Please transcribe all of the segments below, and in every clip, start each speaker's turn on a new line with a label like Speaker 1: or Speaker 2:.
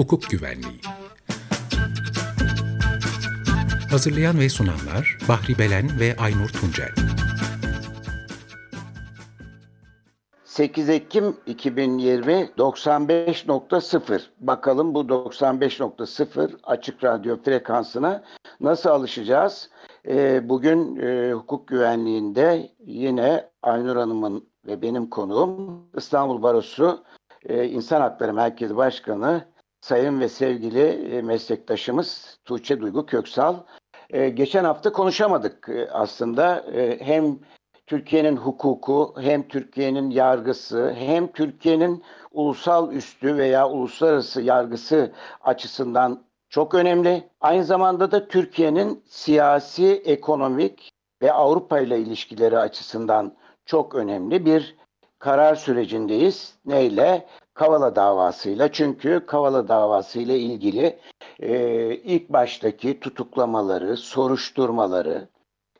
Speaker 1: Hukuk Güvenliği. Hazırlayan ve sunanlar Bahri Belen ve Aynur Tuncel.
Speaker 2: 8 Ekim 2020 95.0 bakalım bu 95.0 açık radyo frekansına nasıl alışacağız? Ee, bugün e, hukuk güvenliğinde yine Aynur Hanım'ın ve benim konuğum İstanbul Barosu e, İnsan Hakları Merkezi Başkanı sayın ve sevgili e, meslektaşımız Tuğçe Duygu Köksal. E, geçen hafta konuşamadık e, aslında e, hem Türkiye'nin hukuku hem Türkiye'nin yargısı hem Türkiye'nin ulusal üstü veya uluslararası yargısı açısından çok önemli. Aynı zamanda da Türkiye'nin siyasi, ekonomik ve Avrupa ile ilişkileri açısından çok önemli bir karar sürecindeyiz. Neyle? Kavala davasıyla. Çünkü Kavala davası ile ilgili e, ilk baştaki tutuklamaları, soruşturmaları,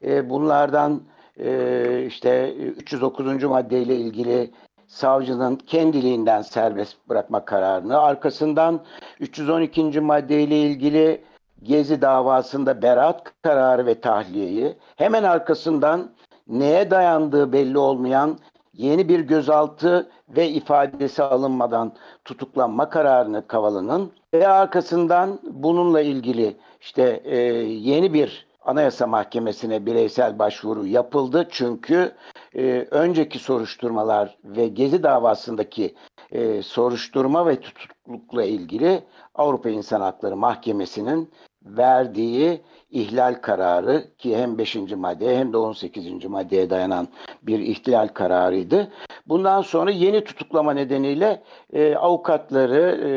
Speaker 2: e, bunlardan e, işte 309. maddeyle ilgili savcının kendiliğinden serbest bırakma kararını, arkasından 312. maddeyle ilgili Gezi davasında beraat kararı ve tahliyeyi, hemen arkasından neye dayandığı belli olmayan yeni bir gözaltı ve ifadesi alınmadan tutuklanma kararını Kavala'nın ve arkasından bununla ilgili işte e, yeni bir Anayasa Mahkemesi'ne bireysel başvuru yapıldı. Çünkü e, önceki soruşturmalar ve Gezi davasındaki e, soruşturma ve tutuklukla ilgili Avrupa İnsan Hakları Mahkemesi'nin verdiği ihlal kararı ki hem 5. maddeye hem de 18. maddeye dayanan bir ihlal kararıydı. Bundan sonra yeni tutuklama nedeniyle e, avukatları e,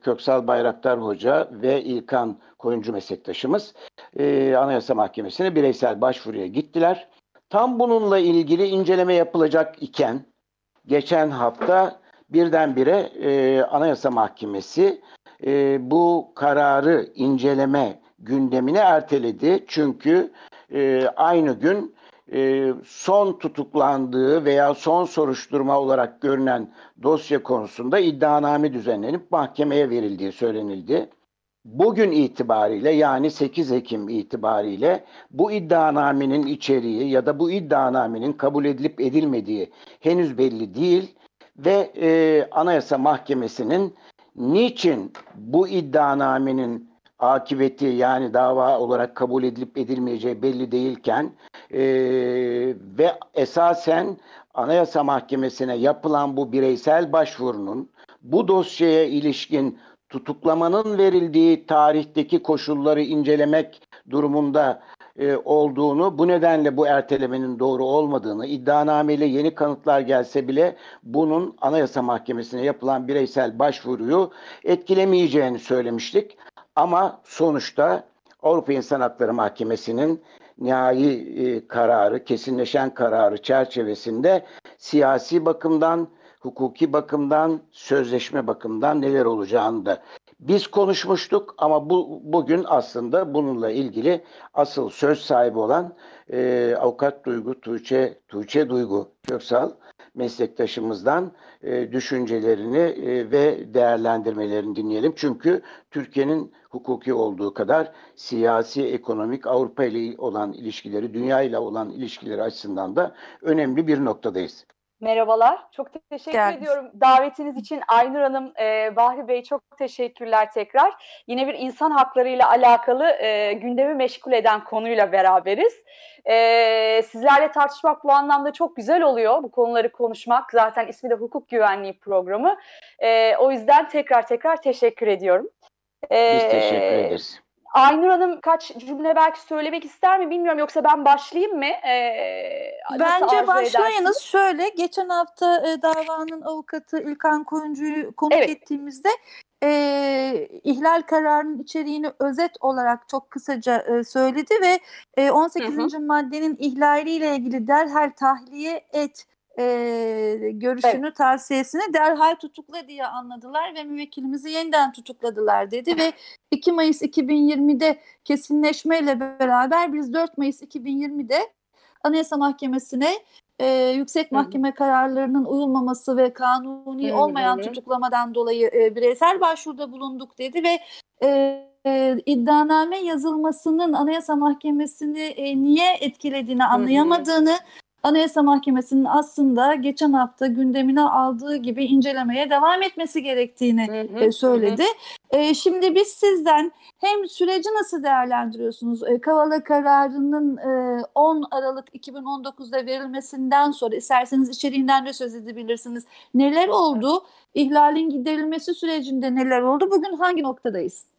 Speaker 2: Köksal Bayraktar Hoca ve İlkan Koyuncu meslektaşımız e, Anayasa Mahkemesi'ne bireysel başvuruya gittiler. Tam bununla ilgili inceleme yapılacak iken geçen hafta birdenbire e, Anayasa Mahkemesi e, bu kararı inceleme gündemine erteledi. Çünkü e, aynı gün e, son tutuklandığı veya son soruşturma olarak görünen dosya konusunda iddianame düzenlenip mahkemeye verildiği söylenildi. Bugün itibariyle yani 8 Ekim itibariyle bu iddianamenin içeriği ya da bu iddianamenin kabul edilip edilmediği henüz belli değil ve e, Anayasa Mahkemesi'nin niçin bu iddianamenin akıbeti yani dava olarak kabul edilip edilmeyeceği belli değilken e, ve esasen Anayasa Mahkemesi'ne yapılan bu bireysel başvurunun bu dosyaya ilişkin tutuklamanın verildiği tarihteki koşulları incelemek durumunda e, olduğunu, bu nedenle bu ertelemenin doğru olmadığını, iddianameyle yeni kanıtlar gelse bile bunun Anayasa Mahkemesi'ne yapılan bireysel başvuruyu etkilemeyeceğini söylemiştik. Ama sonuçta Avrupa İnsan Hakları Mahkemesi'nin nihai e, kararı, kesinleşen kararı çerçevesinde siyasi bakımdan, hukuki bakımdan, sözleşme bakımından neler olacağını da biz konuşmuştuk ama bu bugün aslında bununla ilgili asıl söz sahibi olan e, avukat Duygu Tuğçe, Tuğçe Duygu Köksal meslektaşımızdan e, düşüncelerini e, ve değerlendirmelerini dinleyelim. Çünkü Türkiye'nin hukuki olduğu kadar siyasi, ekonomik, Avrupa ile olan ilişkileri, dünya ile olan ilişkileri açısından da önemli bir noktadayız.
Speaker 3: Merhabalar, çok teşekkür Geldiniz. ediyorum davetiniz için. Aynur Hanım, e, Bahri Bey çok teşekkürler tekrar. Yine bir insan hakları ile alakalı e, gündemi meşgul eden konuyla beraberiz. E, sizlerle tartışmak bu anlamda çok güzel oluyor, bu konuları konuşmak. Zaten ismi de hukuk güvenliği programı. E, o yüzden tekrar tekrar teşekkür ediyorum.
Speaker 2: E, Biz teşekkür ederiz.
Speaker 3: Aynur Hanım kaç cümle belki söylemek ister mi bilmiyorum yoksa ben başlayayım mı? Ee,
Speaker 4: Bence başlayınız. Şöyle geçen hafta e, davanın avukatı İlkan Koyuncu'yu konuk evet. ettiğimizde e, ihlal kararının içeriğini özet olarak çok kısaca e, söyledi ve e, 18. Hı hı. maddenin ihlaliyle ilgili derhal tahliye et e, görüşünü, evet. tavsiyesini derhal tutukla diye anladılar ve müvekkilimizi yeniden tutukladılar dedi ve 2 Mayıs 2020'de kesinleşmeyle beraber biz 4 Mayıs 2020'de Anayasa Mahkemesi'ne e, yüksek mahkeme Hı-hı. kararlarının uyulmaması ve kanuni Hı-hı. olmayan tutuklamadan dolayı e, bireysel başvuruda bulunduk dedi ve e, e, iddianame yazılmasının Anayasa Mahkemesi'ni e, niye etkilediğini anlayamadığını, hı hı. Anayasa Mahkemesi'nin aslında geçen hafta gündemine aldığı gibi incelemeye devam etmesi gerektiğini hı hı, söyledi. Hı. E, şimdi biz sizden hem süreci nasıl değerlendiriyorsunuz? E, Kavala kararının e, 10 Aralık 2019'da verilmesinden sonra isterseniz içeriğinden de söz edebilirsiniz. Neler oldu? İhlalin giderilmesi sürecinde neler oldu? Bugün hangi noktadayız?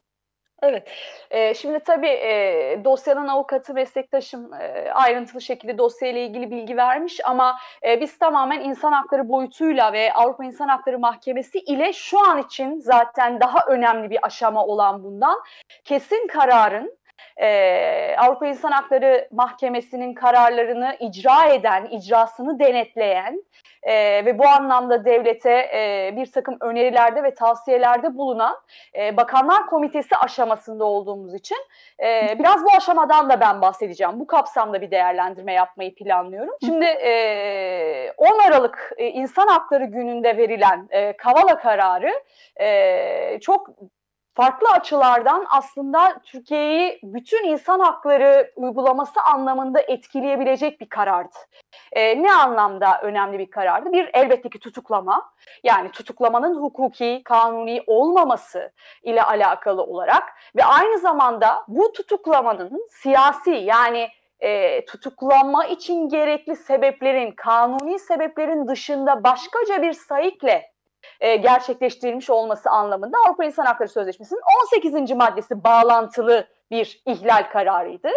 Speaker 3: Evet. E, şimdi tabii e, dosyanın avukatı meslektaşım e, ayrıntılı şekilde dosyayla ilgili bilgi vermiş ama e, biz tamamen insan hakları boyutuyla ve Avrupa İnsan Hakları Mahkemesi ile şu an için zaten daha önemli bir aşama olan bundan kesin kararın e, Avrupa İnsan Hakları Mahkemesi'nin kararlarını icra eden, icrasını denetleyen e, ve bu anlamda devlete e, bir takım önerilerde ve tavsiyelerde bulunan e, Bakanlar Komitesi aşamasında olduğumuz için e, biraz bu aşamadan da ben bahsedeceğim. Bu kapsamda bir değerlendirme yapmayı planlıyorum. Şimdi e, 10 Aralık e, İnsan Hakları Günü'nde verilen e, Kavala kararı e, çok farklı açılardan aslında Türkiye'yi bütün insan hakları uygulaması anlamında etkileyebilecek bir karardı. E, ne anlamda önemli bir karardı? Bir elbette ki tutuklama, yani tutuklamanın hukuki, kanuni olmaması ile alakalı olarak ve aynı zamanda bu tutuklamanın siyasi yani e, tutuklama için gerekli sebeplerin, kanuni sebeplerin dışında başkaca bir sayıkle e, gerçekleştirilmiş olması anlamında Avrupa İnsan Hakları Sözleşmesi'nin 18. maddesi bağlantılı bir ihlal kararıydı.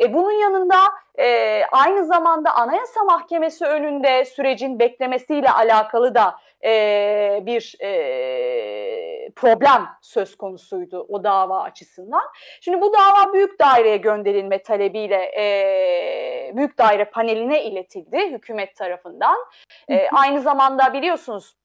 Speaker 3: E, bunun yanında e, aynı zamanda Anayasa Mahkemesi önünde sürecin beklemesiyle alakalı da e, bir e, problem söz konusuydu o dava açısından. Şimdi bu dava büyük daireye gönderilme talebiyle e, büyük daire paneline iletildi hükümet tarafından. E, aynı zamanda biliyorsunuz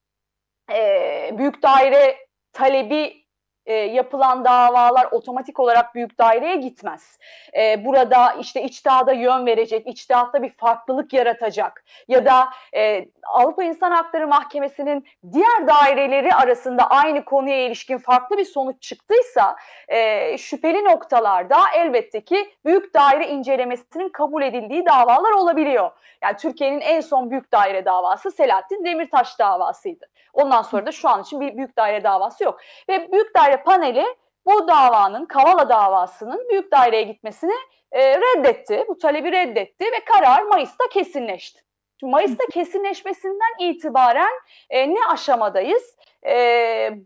Speaker 3: e, büyük daire talebi e, yapılan davalar otomatik olarak büyük daireye gitmez. E, burada işte içtihada yön verecek, içtihatta bir farklılık yaratacak ya da e, Avrupa İnsan Hakları Mahkemesi'nin diğer daireleri arasında aynı konuya ilişkin farklı bir sonuç çıktıysa e, şüpheli noktalarda elbette ki büyük daire incelemesinin kabul edildiği davalar olabiliyor. Yani Türkiye'nin en son büyük daire davası Selahattin Demirtaş davasıydı. Ondan sonra da şu an için bir büyük daire davası yok. Ve büyük daire paneli bu davanın, Kavala davasının büyük daireye gitmesini e, reddetti. Bu talebi reddetti ve karar Mayıs'ta kesinleşti. Şimdi Mayıs'ta kesinleşmesinden itibaren e, ne aşamadayız? E,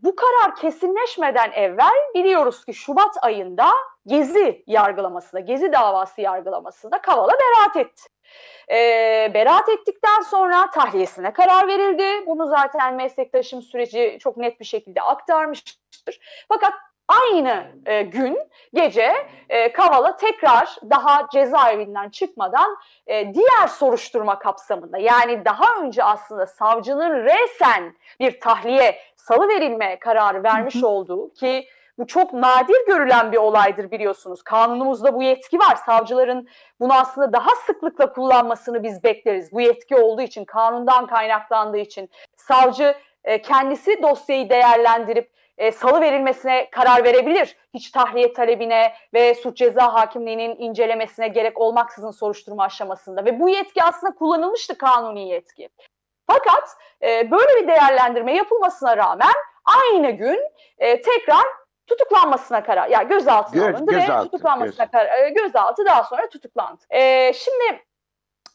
Speaker 3: bu karar kesinleşmeden evvel biliyoruz ki Şubat ayında Gezi yargılamasında, Gezi davası yargılamasında Kavala beraat etti. E, beraat ettikten sonra tahliyesine karar verildi. Bunu zaten meslektaşım süreci çok net bir şekilde aktarmıştır. Fakat aynı e, gün gece e, Kavala tekrar daha cezaevinden çıkmadan e, diğer soruşturma kapsamında yani daha önce aslında savcının resen bir tahliye salı verilme kararı vermiş olduğu ki bu çok nadir görülen bir olaydır biliyorsunuz. Kanunumuzda bu yetki var. Savcıların bunu aslında daha sıklıkla kullanmasını biz bekleriz. Bu yetki olduğu için, kanundan kaynaklandığı için. Savcı e, kendisi dosyayı değerlendirip e, salı verilmesine karar verebilir. Hiç tahliye talebine ve suç ceza hakimliğinin incelemesine gerek olmaksızın soruşturma aşamasında. Ve bu yetki aslında kullanılmıştı kanuni yetki. Fakat e, böyle bir değerlendirme yapılmasına rağmen aynı gün e, tekrar tutuklanmasına karar, yani gözaltına Göz, alındı gözaltı, ve tutuklanmasına göz. karar, e, gözaltı daha sonra tutuklandı. E, şimdi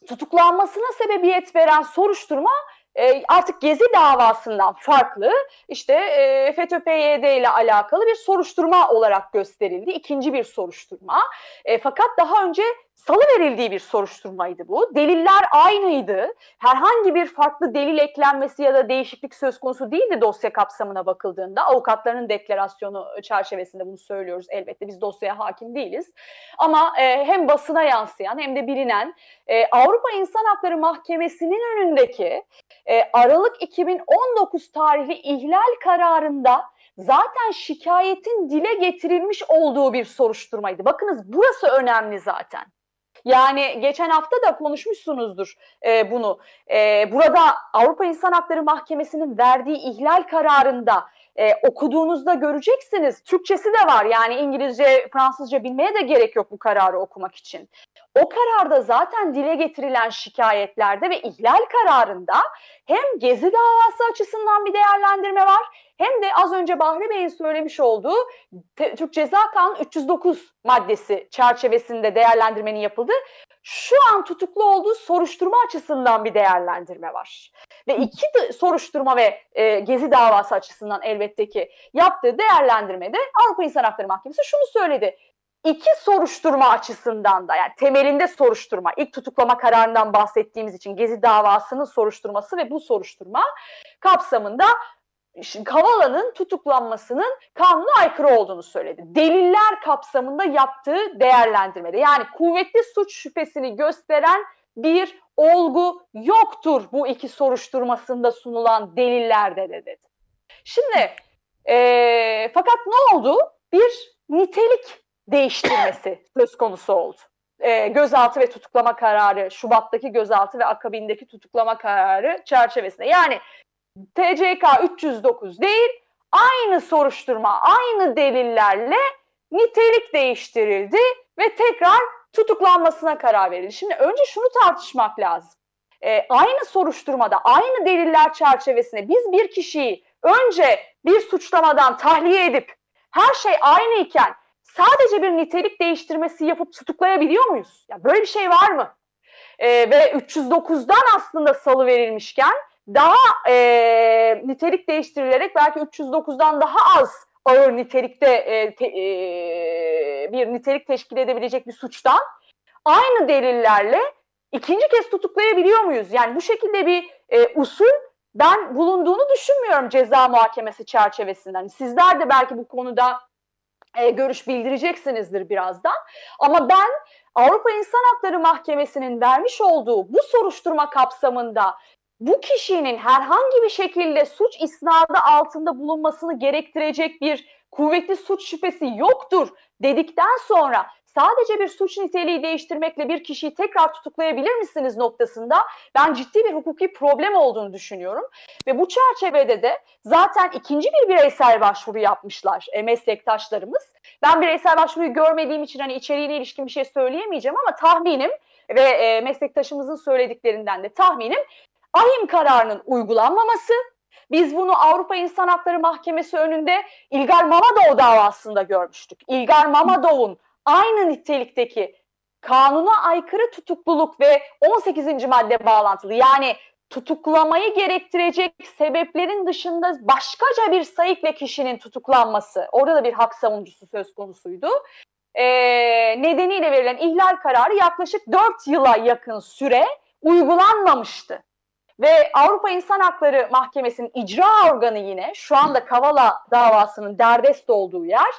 Speaker 3: tutuklanmasına sebebiyet veren soruşturma e, artık Gezi davasından farklı işte e, FETÖ-PYD ile alakalı bir soruşturma olarak gösterildi. İkinci bir soruşturma. E, fakat daha önce salı verildiği bir soruşturmaydı bu. Deliller aynıydı. Herhangi bir farklı delil eklenmesi ya da değişiklik söz konusu değildi dosya kapsamına bakıldığında. Avukatların deklarasyonu çerçevesinde bunu söylüyoruz elbette. Biz dosyaya hakim değiliz. Ama e, hem basına yansıyan hem de bilinen e, Avrupa İnsan Hakları Mahkemesi'nin önündeki e, Aralık 2019 tarihli ihlal kararında zaten şikayetin dile getirilmiş olduğu bir soruşturmaydı. Bakınız burası önemli zaten. Yani geçen hafta da konuşmuşsunuzdur e, bunu. E, burada Avrupa İnsan Hakları Mahkemesi'nin verdiği ihlal kararında e, okuduğunuzda göreceksiniz. Türkçesi de var yani İngilizce, Fransızca bilmeye de gerek yok bu kararı okumak için. O kararda zaten dile getirilen şikayetlerde ve ihlal kararında hem Gezi davası açısından bir değerlendirme var hem de az önce Bahri Bey'in söylemiş olduğu Türk Ceza Kanunu 309 maddesi çerçevesinde değerlendirmenin yapıldığı şu an tutuklu olduğu soruşturma açısından bir değerlendirme var. Ve iki de soruşturma ve e, Gezi davası açısından elbette ki yaptığı değerlendirmede Avrupa İnsan Hakları Mahkemesi şunu söyledi iki soruşturma açısından da yani temelinde soruşturma, ilk tutuklama kararından bahsettiğimiz için Gezi davasının soruşturması ve bu soruşturma kapsamında Kavala'nın tutuklanmasının kanuna aykırı olduğunu söyledi. Deliller kapsamında yaptığı değerlendirmede yani kuvvetli suç şüphesini gösteren bir olgu yoktur bu iki soruşturmasında sunulan delillerde de dedi. Şimdi e, fakat ne oldu? Bir nitelik değiştirmesi söz konusu oldu. E, gözaltı ve tutuklama kararı, Şubat'taki gözaltı ve akabindeki tutuklama kararı çerçevesinde. Yani TCK 309 değil, aynı soruşturma, aynı delillerle nitelik değiştirildi ve tekrar tutuklanmasına karar verildi. Şimdi önce şunu tartışmak lazım. E, aynı soruşturmada, aynı deliller çerçevesinde biz bir kişiyi önce bir suçlamadan tahliye edip her şey aynı iken sadece bir nitelik değiştirmesi yapıp tutuklayabiliyor muyuz? Ya böyle bir şey var mı? E, ve 309'dan aslında salı verilmişken daha e, nitelik değiştirilerek belki 309'dan daha az ağır nitelikte e, te, e, bir nitelik teşkil edebilecek bir suçtan aynı delillerle ikinci kez tutuklayabiliyor muyuz? Yani bu şekilde bir e, usul ben bulunduğunu düşünmüyorum ceza muhakemesi çerçevesinden. Sizler de belki bu konuda e, görüş bildireceksinizdir birazdan. Ama ben Avrupa İnsan Hakları Mahkemesi'nin vermiş olduğu bu soruşturma kapsamında bu kişinin herhangi bir şekilde suç isnadı altında bulunmasını gerektirecek bir kuvvetli suç şüphesi yoktur dedikten sonra sadece bir suç niteliği değiştirmekle bir kişiyi tekrar tutuklayabilir misiniz noktasında ben ciddi bir hukuki problem olduğunu düşünüyorum. Ve bu çerçevede de zaten ikinci bir bireysel başvuru yapmışlar e, meslektaşlarımız. Ben bireysel başvuruyu görmediğim için hani içeriğine ilişkin bir şey söyleyemeyeceğim ama tahminim ve e, meslektaşımızın söylediklerinden de tahminim ahim kararının uygulanmaması, biz bunu Avrupa İnsan Hakları Mahkemesi önünde İlgar Mamadov davasında görmüştük. İlgar Mamadov'un aynı nitelikteki kanuna aykırı tutukluluk ve 18. madde bağlantılı yani tutuklamayı gerektirecek sebeplerin dışında başkaca bir sayıkla kişinin tutuklanması, orada da bir hak savunucusu söz konusuydu. Ee, nedeniyle verilen ihlal kararı yaklaşık 4 yıla yakın süre uygulanmamıştı. Ve Avrupa İnsan Hakları Mahkemesi'nin icra organı yine şu anda Kavala davasının derdest olduğu yer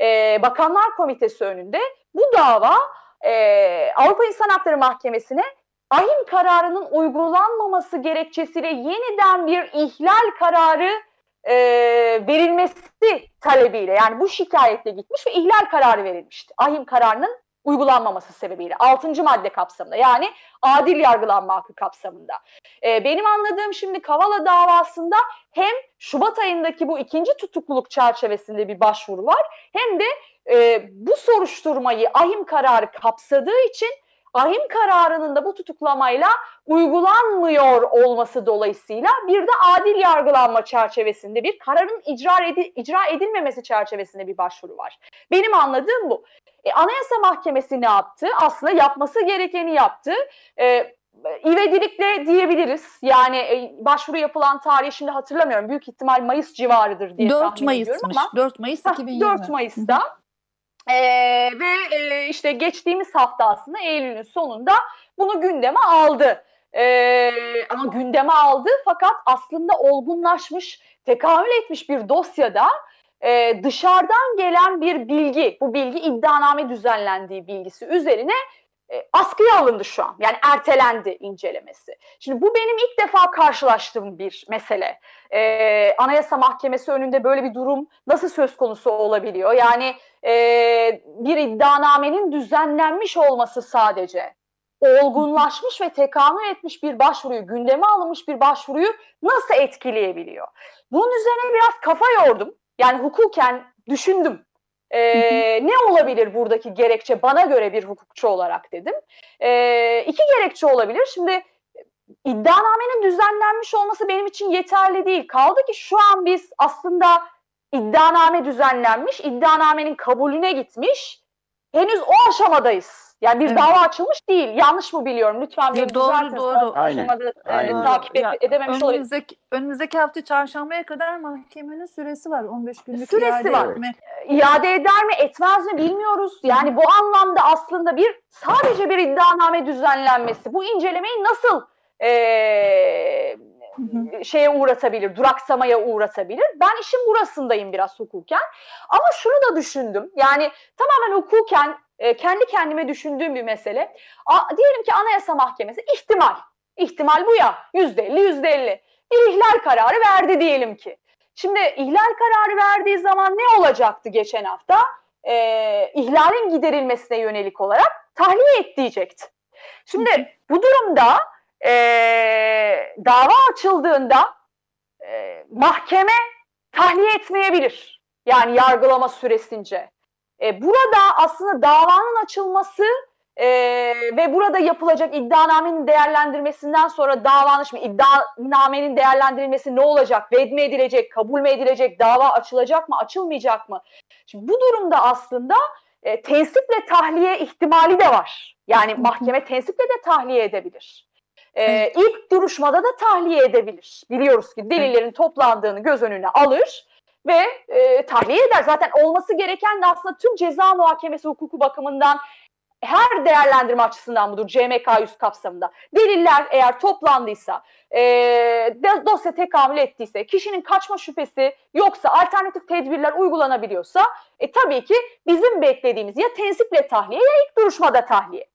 Speaker 3: e, Bakanlar Komitesi önünde bu dava e, Avrupa İnsan Hakları Mahkemesi'ne ahim kararının uygulanmaması gerekçesiyle yeniden bir ihlal kararı e, verilmesi talebiyle yani bu şikayetle gitmiş ve ihlal kararı verilmişti. Ahim kararının uygulanmaması sebebiyle 6. madde kapsamında yani adil yargılanma hakkı kapsamında. E, benim anladığım şimdi Kavala davasında hem Şubat ayındaki bu ikinci tutukluluk çerçevesinde bir başvuru var hem de e, bu soruşturmayı ahim kararı kapsadığı için ahim kararının da bu tutuklamayla uygulanmıyor olması dolayısıyla bir de adil yargılanma çerçevesinde bir kararın icra, edi, icra edilmemesi çerçevesinde bir başvuru var. Benim anladığım bu. E, Anayasa Mahkemesi ne yaptı? Aslında yapması gerekeni yaptı. E, ivedilikle diyebiliriz. Yani e, başvuru yapılan tarihi şimdi hatırlamıyorum. Büyük ihtimal Mayıs civarıdır diye 4 tahmin Mayıs'mış. ediyorum ama.
Speaker 4: 4 Mayıs 2020.
Speaker 3: 4 Mayıs'ta. Ee, ve e, işte geçtiğimiz hafta aslında Eylül'ün sonunda bunu gündeme aldı. Ee, ama gündeme aldı fakat aslında olgunlaşmış, tekamül etmiş bir dosyada e, dışarıdan gelen bir bilgi, bu bilgi iddianame düzenlendiği bilgisi üzerine e, askıya alındı şu an. Yani ertelendi incelemesi. Şimdi bu benim ilk defa karşılaştığım bir mesele. E, Anayasa Mahkemesi önünde böyle bir durum nasıl söz konusu olabiliyor? Yani e, bir iddianamenin düzenlenmiş olması sadece olgunlaşmış ve tekamül etmiş bir başvuruyu, gündeme alınmış bir başvuruyu nasıl etkileyebiliyor? Bunun üzerine biraz kafa yordum. Yani hukuken düşündüm. Ee, ne olabilir buradaki gerekçe bana göre bir hukukçu olarak dedim. Ee, iki gerekçe olabilir. Şimdi iddianamenin düzenlenmiş olması benim için yeterli değil. Kaldı ki şu an biz aslında iddianame düzenlenmiş, iddianamenin kabulüne gitmiş. Henüz o aşamadayız. Yani bir
Speaker 4: Evet.
Speaker 3: dava açılmış değil. Yanlış mı biliyorum? Lütfen beni
Speaker 4: doğru, doğru.
Speaker 2: Aynen.
Speaker 3: aşamada, e,
Speaker 2: Aynen.
Speaker 3: takip et-
Speaker 4: Ya,
Speaker 3: edememiş olabilir.
Speaker 4: önümüzdeki, önümüzdeki hafta çarşambaya kadar mahkemenin süresi var. 15 günlük
Speaker 3: Süresi
Speaker 4: iade
Speaker 3: var.
Speaker 4: etme.
Speaker 3: iade eder mi etmez mi bilmiyoruz. Yani bu anlamda aslında bir sadece bir iddianame düzenlenmesi bu incelemeyi nasıl
Speaker 4: hı.
Speaker 3: şeye uğratabilir, duraksamaya uğratabilir. Ben işin burasındayım biraz hukuken. Ama şunu da düşündüm. Yani tamamen hukuken e, kendi kendime düşündüğüm bir mesele. A, diyelim ki Anayasa Mahkemesi ihtimal. İhtimal bu ya. Yüzde elli, yüzde elli. Bir ihlal kararı verdi diyelim ki. Şimdi ihlal kararı verdiği zaman ne olacaktı geçen hafta? Ee, ihlalin giderilmesine yönelik olarak tahliye et diyecekti. Şimdi bu durumda ee, dava açıldığında ee, mahkeme tahliye etmeyebilir. Yani yargılama süresince. Ee, burada aslında davanın açılması ee, ve burada yapılacak iddianamenin değerlendirmesinden sonra davanın, şimdi iddianamenin değerlendirilmesi ne olacak? Mi edilecek, kabul mü edilecek, dava açılacak mı, açılmayacak mı? Şimdi bu durumda aslında e, tensiple tahliye ihtimali de var. Yani mahkeme tensiple de tahliye edebilir. E, ilk duruşmada da tahliye edebilir. Biliyoruz ki delillerin toplandığını göz önüne alır ve e, tahliye eder. Zaten olması gereken de aslında tüm ceza muhakemesi hukuku bakımından her değerlendirme açısından budur CMK 100 kapsamında. Deliller eğer toplandıysa, e, dosya tekamül ettiyse, kişinin kaçma şüphesi yoksa, alternatif tedbirler uygulanabiliyorsa e, tabii ki bizim beklediğimiz ya tensiple tahliye ya ilk duruşmada tahliye.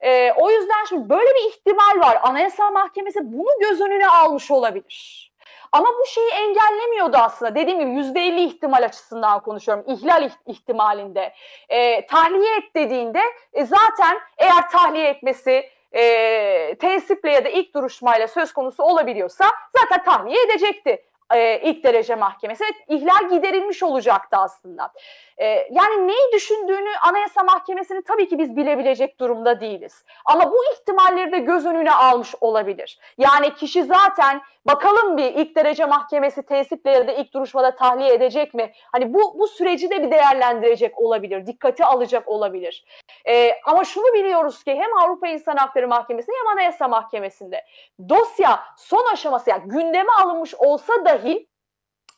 Speaker 3: E, o yüzden şimdi böyle bir ihtimal var. Anayasa Mahkemesi bunu göz önüne almış olabilir. Ama bu şeyi engellemiyordu aslında. Dediğim gibi yüzde elli ihtimal açısından konuşuyorum. İhlal iht- ihtimalinde. E, tahliye et dediğinde e, zaten eğer tahliye etmesi e, tensiple ya da ilk duruşmayla söz konusu olabiliyorsa zaten tahliye edecekti e, ilk derece mahkemesi. Evet, ihlal giderilmiş olacaktı aslında. E, yani neyi düşündüğünü Anayasa Mahkemesi'ni tabii ki biz bilebilecek durumda değiliz. Ama bu ihtimalleri de göz önüne almış olabilir. Yani kişi zaten bakalım bir ilk derece mahkemesi tensiple ya da ilk duruşmada tahliye edecek mi? Hani bu bu süreci de bir değerlendirecek olabilir, dikkate alacak olabilir. Ee, ama şunu biliyoruz ki hem Avrupa İnsan Hakları Mahkemesi'nde hem Anayasa Mahkemesi'nde dosya son aşaması yani gündeme alınmış olsa dahi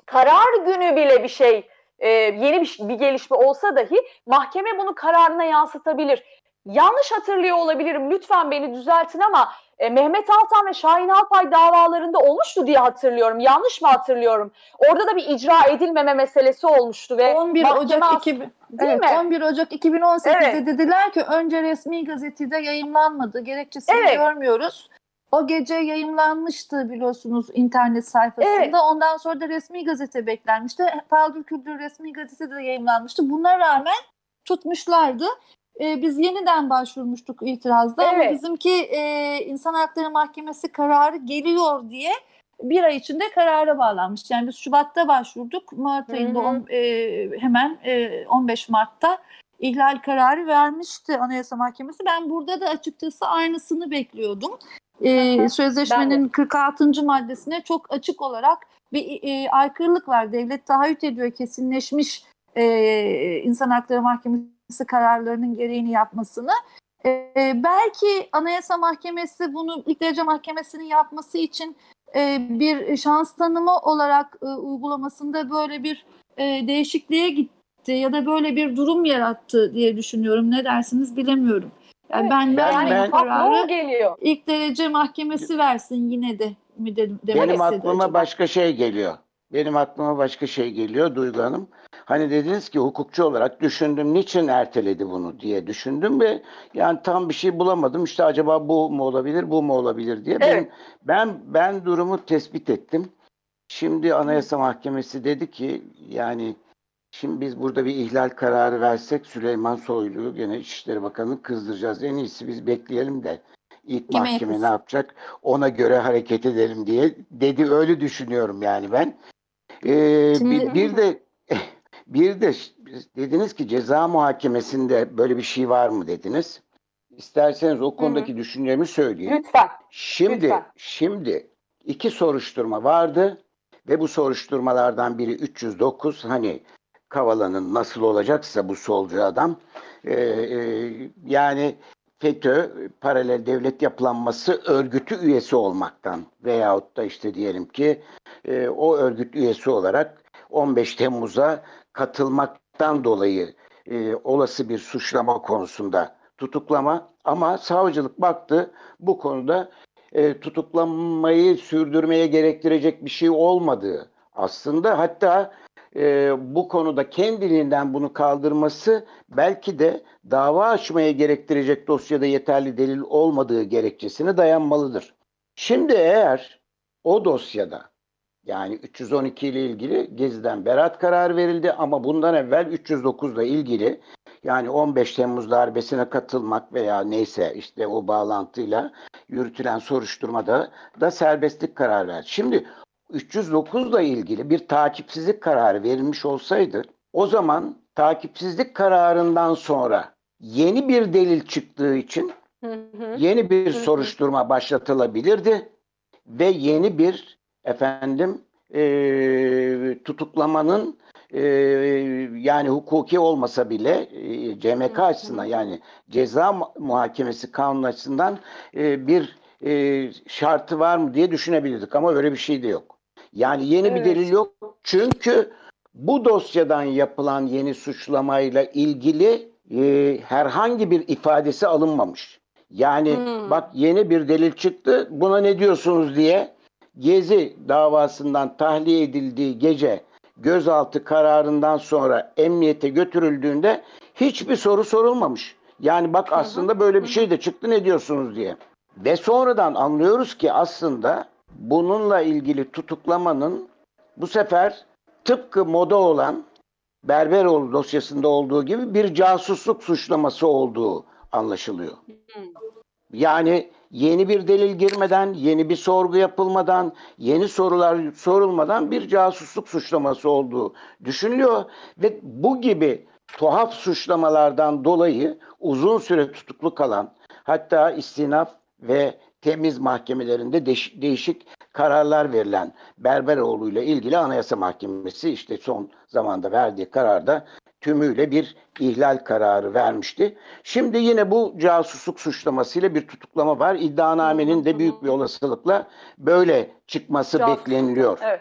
Speaker 3: karar günü bile bir şey e, yeni bir, bir gelişme olsa dahi mahkeme bunu kararına yansıtabilir. Yanlış hatırlıyor olabilirim lütfen beni düzeltin ama e, Mehmet Altan ve Şahin Alpay davalarında olmuştu diye hatırlıyorum. Yanlış mı hatırlıyorum? Orada da bir icra edilmeme meselesi olmuştu ve
Speaker 4: 11
Speaker 3: mahkeme
Speaker 4: Ocak
Speaker 3: as-
Speaker 4: 2000
Speaker 3: Değil
Speaker 4: evet,
Speaker 3: mi?
Speaker 4: 11 Ocak 2018'de
Speaker 3: Evet.
Speaker 4: dediler ki önce resmi gazetede yayımlanmadı. Gerekçesini
Speaker 3: Evet.
Speaker 4: görmüyoruz. O gece yayımlanmıştı biliyorsunuz internet sayfasında.
Speaker 3: Evet.
Speaker 4: Ondan sonra da resmi gazete beklenmişti. Paldır Küldür resmi gazetede de yayımlanmıştı. Buna rağmen tutmuşlardı. Ee, biz yeniden başvurmuştuk itirazda ama
Speaker 3: Evet.
Speaker 4: bizimki e, İnsan Hakları Mahkemesi kararı geliyor diye bir ay içinde karara bağlanmış. Yani biz Şubat'ta başvurduk. Mart ayında on- e, hemen e, 15 Mart'ta ihlal kararı vermişti Anayasa Mahkemesi. Ben burada da açıkçası aynısını bekliyordum. E,
Speaker 3: hı.
Speaker 4: sözleşmenin 46. maddesine çok açık olarak bir e, aykırılık var. Devlet taahhüt ediyor kesinleşmiş e, İnsan Hakları Mahkemesi kararlarının gereğini yapmasını. E, belki Anayasa Mahkemesi bunu ilk derece mahkemesinin yapması için e, bir şans tanımı olarak e, uygulamasında böyle bir e, değişikliğe gitti ya da böyle bir durum yarattı diye düşünüyorum. Ne dersiniz bilemiyorum. Yani
Speaker 3: Evet,
Speaker 4: ben
Speaker 2: yani ben-
Speaker 4: kararı
Speaker 3: geliyor.
Speaker 4: ilk derece mahkemesi versin yine de mi de, demek
Speaker 2: Benim aklıma
Speaker 4: acaba?
Speaker 2: başka şey geliyor. Benim aklıma başka şey geliyor Duygu Hanım. Hani dediniz ki hukukçu olarak düşündüm niçin erteledi bunu diye düşündüm ve yani tam bir şey bulamadım. İşte acaba bu mu olabilir, bu mu olabilir diye.
Speaker 3: Evet.
Speaker 2: Ben, ben ben durumu tespit ettim. Şimdi Anayasa Mahkemesi dedi ki yani şimdi biz burada bir ihlal kararı versek Süleyman Soylu'yu gene İçişleri Bakanı'nı kızdıracağız. En iyisi biz bekleyelim de ilk
Speaker 4: Kime
Speaker 2: mahkeme ne yapacak ona göre hareket edelim diye dedi. Öyle düşünüyorum yani ben. Ee,
Speaker 4: Şimdi-
Speaker 2: bir, bir de bir de dediniz ki ceza muhakemesinde böyle bir şey var mı dediniz. İsterseniz o konudaki düşüncemi söyleyeyim.
Speaker 3: Lütfen.
Speaker 2: Şimdi
Speaker 3: Lütfen.
Speaker 2: şimdi iki soruşturma vardı ve bu soruşturmalardan biri 309 hani Kavala'nın nasıl olacaksa bu solcu adam e, e, yani FETÖ paralel devlet yapılanması örgütü üyesi olmaktan veyahut da işte diyelim ki e, o örgüt üyesi olarak 15 Temmuz'a katılmaktan dolayı e, olası bir suçlama konusunda tutuklama. Ama savcılık baktı bu konuda e, tutuklamayı sürdürmeye gerektirecek bir şey olmadığı aslında. Hatta e, bu konuda kendiliğinden bunu kaldırması belki de dava açmaya gerektirecek dosyada yeterli delil olmadığı gerekçesine dayanmalıdır. Şimdi eğer o dosyada yani 312 ile ilgili Gezi'den beraat kararı verildi ama bundan evvel 309 ile ilgili yani 15 Temmuz darbesine katılmak veya neyse işte o bağlantıyla yürütülen soruşturmada da serbestlik kararı verdi. Şimdi 309 ile ilgili bir takipsizlik kararı verilmiş olsaydı o zaman takipsizlik kararından sonra yeni bir delil çıktığı için yeni bir soruşturma başlatılabilirdi ve yeni bir efendim eee, tutuklamanın eee, yani hukuki olmasa bile eee, CMK açısından yani ceza mu- muhakemesi kanunu açısından eee, bir eee, şartı var mı diye düşünebilirdik ama öyle bir şey de yok. Yani yeni bir
Speaker 3: Evet.
Speaker 2: delil yok çünkü bu dosyadan yapılan yeni suçlamayla ilgili eee, herhangi bir ifadesi alınmamış. Yani
Speaker 3: Hmm.
Speaker 2: bak yeni bir delil çıktı buna ne diyorsunuz diye Gezi davasından tahliye edildiği gece gözaltı kararından sonra emniyete götürüldüğünde hiçbir soru sorulmamış. Yani bak aslında böyle bir şey de çıktı ne diyorsunuz diye. Ve sonradan anlıyoruz ki aslında bununla ilgili tutuklamanın bu sefer tıpkı moda olan Berberoğlu dosyasında olduğu gibi bir casusluk suçlaması olduğu anlaşılıyor. Yani yeni bir delil girmeden, yeni bir sorgu yapılmadan, yeni sorular sorulmadan bir casusluk suçlaması olduğu düşünülüyor ve bu gibi tuhaf suçlamalardan dolayı uzun süre tutuklu kalan, hatta istinaf ve temiz mahkemelerinde değiş- değişik kararlar verilen Berberoğlu ile ilgili Anayasa Mahkemesi işte son zamanda verdiği kararda tümüyle bir ihlal kararı vermişti. Şimdi yine bu casusluk suçlamasıyla bir tutuklama var. İddianamenin de büyük bir olasılıkla böyle çıkması
Speaker 3: Casus-
Speaker 2: bekleniliyor.
Speaker 3: Evet.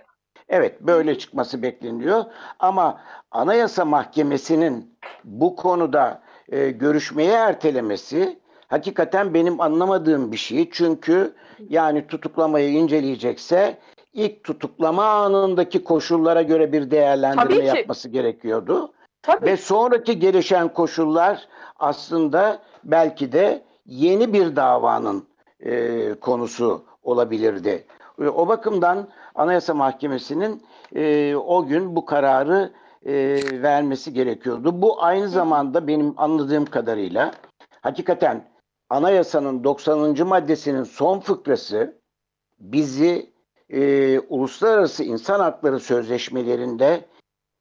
Speaker 2: Evet böyle çıkması bekleniliyor ama Anayasa Mahkemesi'nin bu konuda e, görüşmeye ertelemesi hakikaten benim anlamadığım bir şey. Çünkü yani tutuklamayı inceleyecekse ilk tutuklama anındaki koşullara göre bir değerlendirme yapması gerekiyordu.
Speaker 3: Tabii.
Speaker 2: Ve sonraki gelişen koşullar aslında belki de yeni bir davanın e, konusu olabilirdi. E, O bakımdan Anayasa Mahkemesi'nin e, o gün bu kararı e, vermesi gerekiyordu. Bu aynı zamanda benim anladığım kadarıyla hakikaten anayasanın 90. maddesinin son fıkrası bizi e, uluslararası insan hakları sözleşmelerinde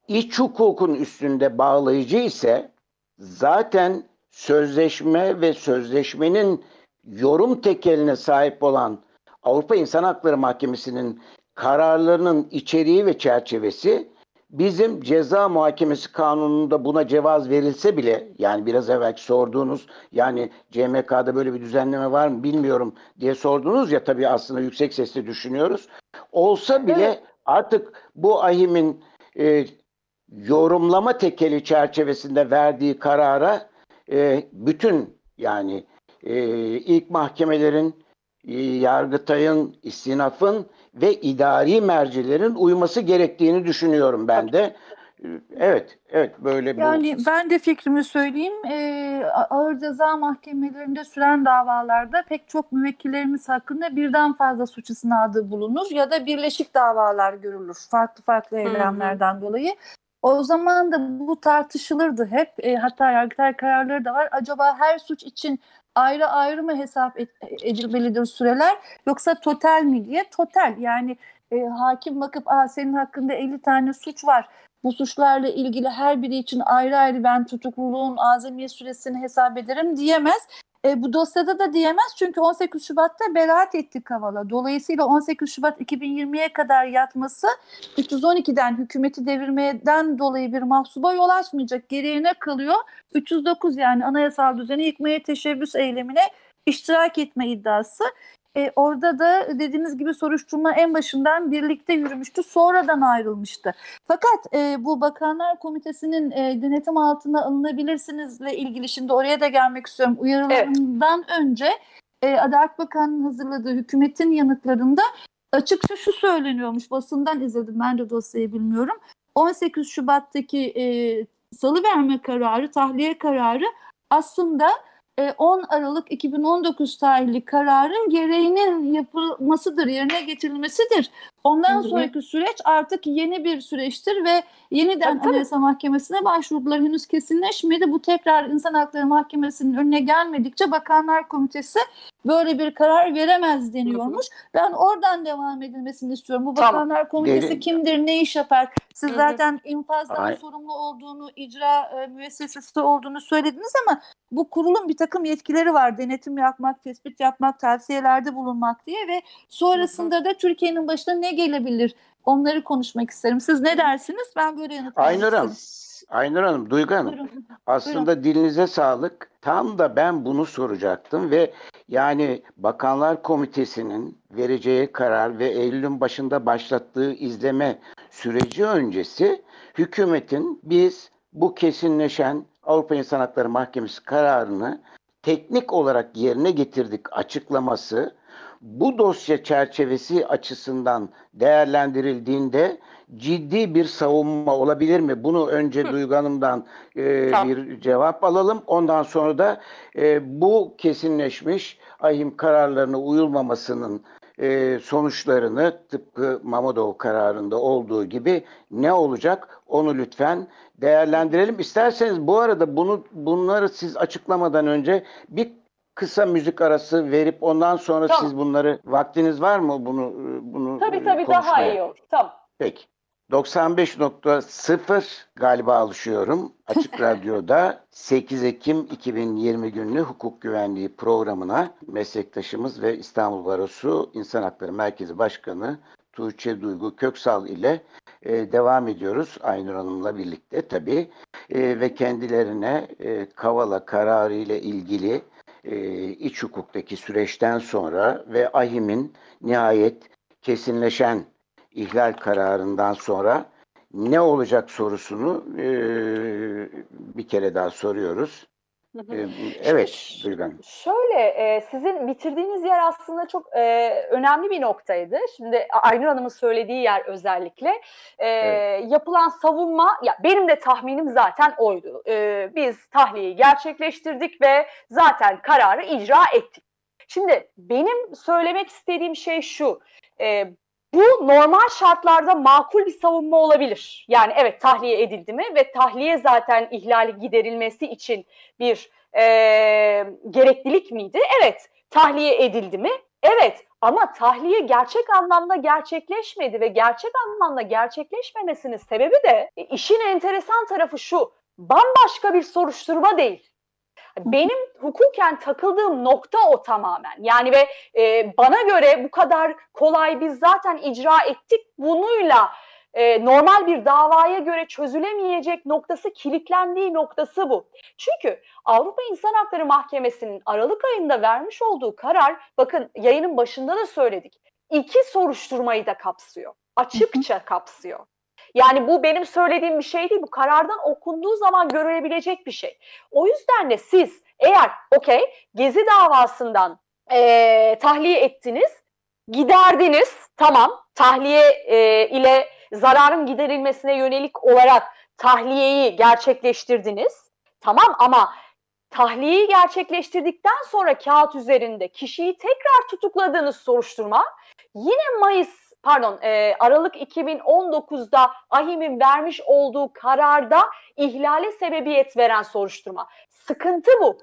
Speaker 2: iç hukukun üstünde bağlayıcı ise zaten sözleşme ve sözleşmenin yorum tekeline sahip olan Avrupa İnsan Hakları Mahkemesi'nin kararlarının içeriği ve çerçevesi bizim ceza muhakemesi kanununda buna cevaz verilse bile yani biraz evvelki sorduğunuz yani CMK'da böyle bir düzenleme var mı bilmiyorum diye sordunuz ya tabii aslında yüksek sesle düşünüyoruz. Olsa bile
Speaker 3: Evet.
Speaker 2: artık bu ahimin e, yorumlama tekeli çerçevesinde verdiği karara e, bütün yani e, ilk mahkemelerin, e, Yargıtay'ın, istinafın ve idari mercilerin uyması gerektiğini düşünüyorum ben de. Evet, evet böyle
Speaker 4: bir... Yani ben de fikrimi söyleyeyim. Ee, ağır ceza mahkemelerinde süren davalarda pek çok müvekkillerimiz hakkında birden fazla suç isnadı bulunur ya da birleşik davalar görülür farklı farklı eylemlerden dolayı. O zaman da bu tartışılırdı hep. E, hatta yargıtay kararları da var. Acaba her suç için ayrı ayrı mı hesap edilmelidir süreler yoksa total mi diye? Total yani e, hakim bakıp Aa, senin hakkında 50 tane suç var. Bu suçlarla ilgili her biri için ayrı ayrı ben tutukluluğun azami süresini hesap ederim diyemez. E, bu dosyada da diyemez çünkü 18 Şubat'ta beraat etti Kavala. Dolayısıyla 18 Şubat 2020'ye kadar yatması 312'den hükümeti devirmeden dolayı bir mahsuba yol açmayacak. Gereğine kalıyor 309 yani anayasal düzeni yıkmaya teşebbüs eylemine iştirak etme iddiası. E, orada da dediğiniz gibi soruşturma en başından birlikte yürümüştü. Sonradan ayrılmıştı. Fakat e, bu Bakanlar Komitesi'nin e, denetim altına alınabilirsinizle ilgili şimdi oraya da gelmek istiyorum. Uyarılarından evet. önce e, Adalet Bakanı'nın hazırladığı hükümetin yanıtlarında açıkça şu söyleniyormuş. Basından izledim ben de dosyayı bilmiyorum. 18 Şubat'taki e, salı verme kararı, tahliye kararı aslında 10 e, Aralık 2019 tarihli kararın gereğinin yapılmasıdır, yerine getirilmesidir. Ondan sonraki süreç artık yeni bir süreçtir ve yeniden tabii, Anayasa Mahkemesi'ne başvurdular. Henüz kesinleşmedi. Bu tekrar İnsan Hakları Mahkemesi'nin önüne gelmedikçe Bakanlar Komitesi böyle bir karar veremez deniyormuş. Ben oradan devam edilmesini istiyorum. Bu tamam. Bakanlar Komitesi Deri... kimdir, ne iş yapar? Siz zaten infazdan Ay. sorumlu olduğunu, icra e, müessesesi olduğunu söylediniz ama bu kurulun bir takım yetkileri var. Denetim yapmak, tespit yapmak, tavsiyelerde bulunmak diye ve sonrasında da Türkiye'nin başına ne gelebilir? Onları konuşmak isterim. Siz ne dersiniz? Ben böyle yanıtlayayım.
Speaker 2: Aynur Hanım, Aynur Hanım, Duygu Hanım. Buyurun. Aslında Buyurun. dilinize sağlık. Tam da ben bunu soracaktım ve yani Bakanlar Komitesi'nin vereceği karar ve Eylül'ün başında başlattığı izleme süreci öncesi hükümetin biz bu kesinleşen Avrupa İnsan Hakları Mahkemesi kararını teknik olarak yerine getirdik açıklaması bu dosya çerçevesi açısından değerlendirildiğinde ciddi bir savunma olabilir mi? Bunu önce Duygu Hanım'dan e, tamam. bir cevap alalım. Ondan sonra da e, bu kesinleşmiş ahim kararlarına uyulmamasının e, sonuçlarını tıpkı Mamodov kararında olduğu gibi ne olacak onu lütfen değerlendirelim. İsterseniz bu arada bunu bunları siz açıklamadan önce bir kısa müzik arası verip ondan sonra tamam. siz bunları vaktiniz var mı bunu bunu
Speaker 3: Tabii tabii konuşmaya? daha iyi olur. Tamam.
Speaker 2: Peki. 95.0 galiba alışıyorum. Açık Radyo'da 8 Ekim 2020 günlü hukuk güvenliği programına meslektaşımız ve İstanbul Barosu İnsan Hakları Merkezi Başkanı Tuğçe Duygu Köksal ile e, devam ediyoruz. Aynur Hanım'la birlikte tabii. E, ve kendilerine e, Kavala kararı ile ilgili e, iç hukuktaki süreçten sonra ve AHİM'in nihayet kesinleşen ihlal kararından sonra ne olacak sorusunu e, bir kere daha soruyoruz. E, evet Duygan.
Speaker 3: Şöyle e, sizin bitirdiğiniz yer aslında çok e, önemli bir noktaydı. Şimdi Aynur Hanım'ın söylediği yer özellikle evet. yapılan savunma ya benim de tahminim zaten oydu. Biz tahliyeyi gerçekleştirdik ve zaten kararı icra ettik. Şimdi benim söylemek istediğim şey şu. E, bu normal şartlarda makul bir savunma olabilir. Yani evet tahliye edildi mi ve tahliye zaten ihlali giderilmesi için bir e, gereklilik miydi? Evet. Tahliye edildi mi? Evet. Ama tahliye gerçek anlamda gerçekleşmedi ve gerçek anlamda gerçekleşmemesinin sebebi de e, işin enteresan tarafı şu. Bambaşka bir soruşturma değil. Benim hukuken takıldığım nokta o tamamen. Yani ve e, bana göre bu kadar kolay biz zaten icra ettik. Bunuyla e, normal bir davaya göre çözülemeyecek noktası kilitlendiği noktası bu. Çünkü Avrupa İnsan Hakları Mahkemesi'nin Aralık ayında vermiş olduğu karar bakın yayının başında da söyledik. iki soruşturmayı da kapsıyor. Açıkça kapsıyor. Yani bu benim söylediğim bir şey değil. Bu karardan okunduğu zaman görülebilecek bir şey. O yüzden de siz eğer okey Gezi davasından e, tahliye ettiniz, giderdiniz tamam tahliye e, ile zararın giderilmesine yönelik olarak tahliyeyi gerçekleştirdiniz. Tamam ama tahliyeyi gerçekleştirdikten sonra kağıt üzerinde kişiyi tekrar tutukladığınız soruşturma yine Mayıs pardon e, Aralık 2019'da AHİM'in vermiş olduğu kararda ihlale sebebiyet veren soruşturma. Sıkıntı bu.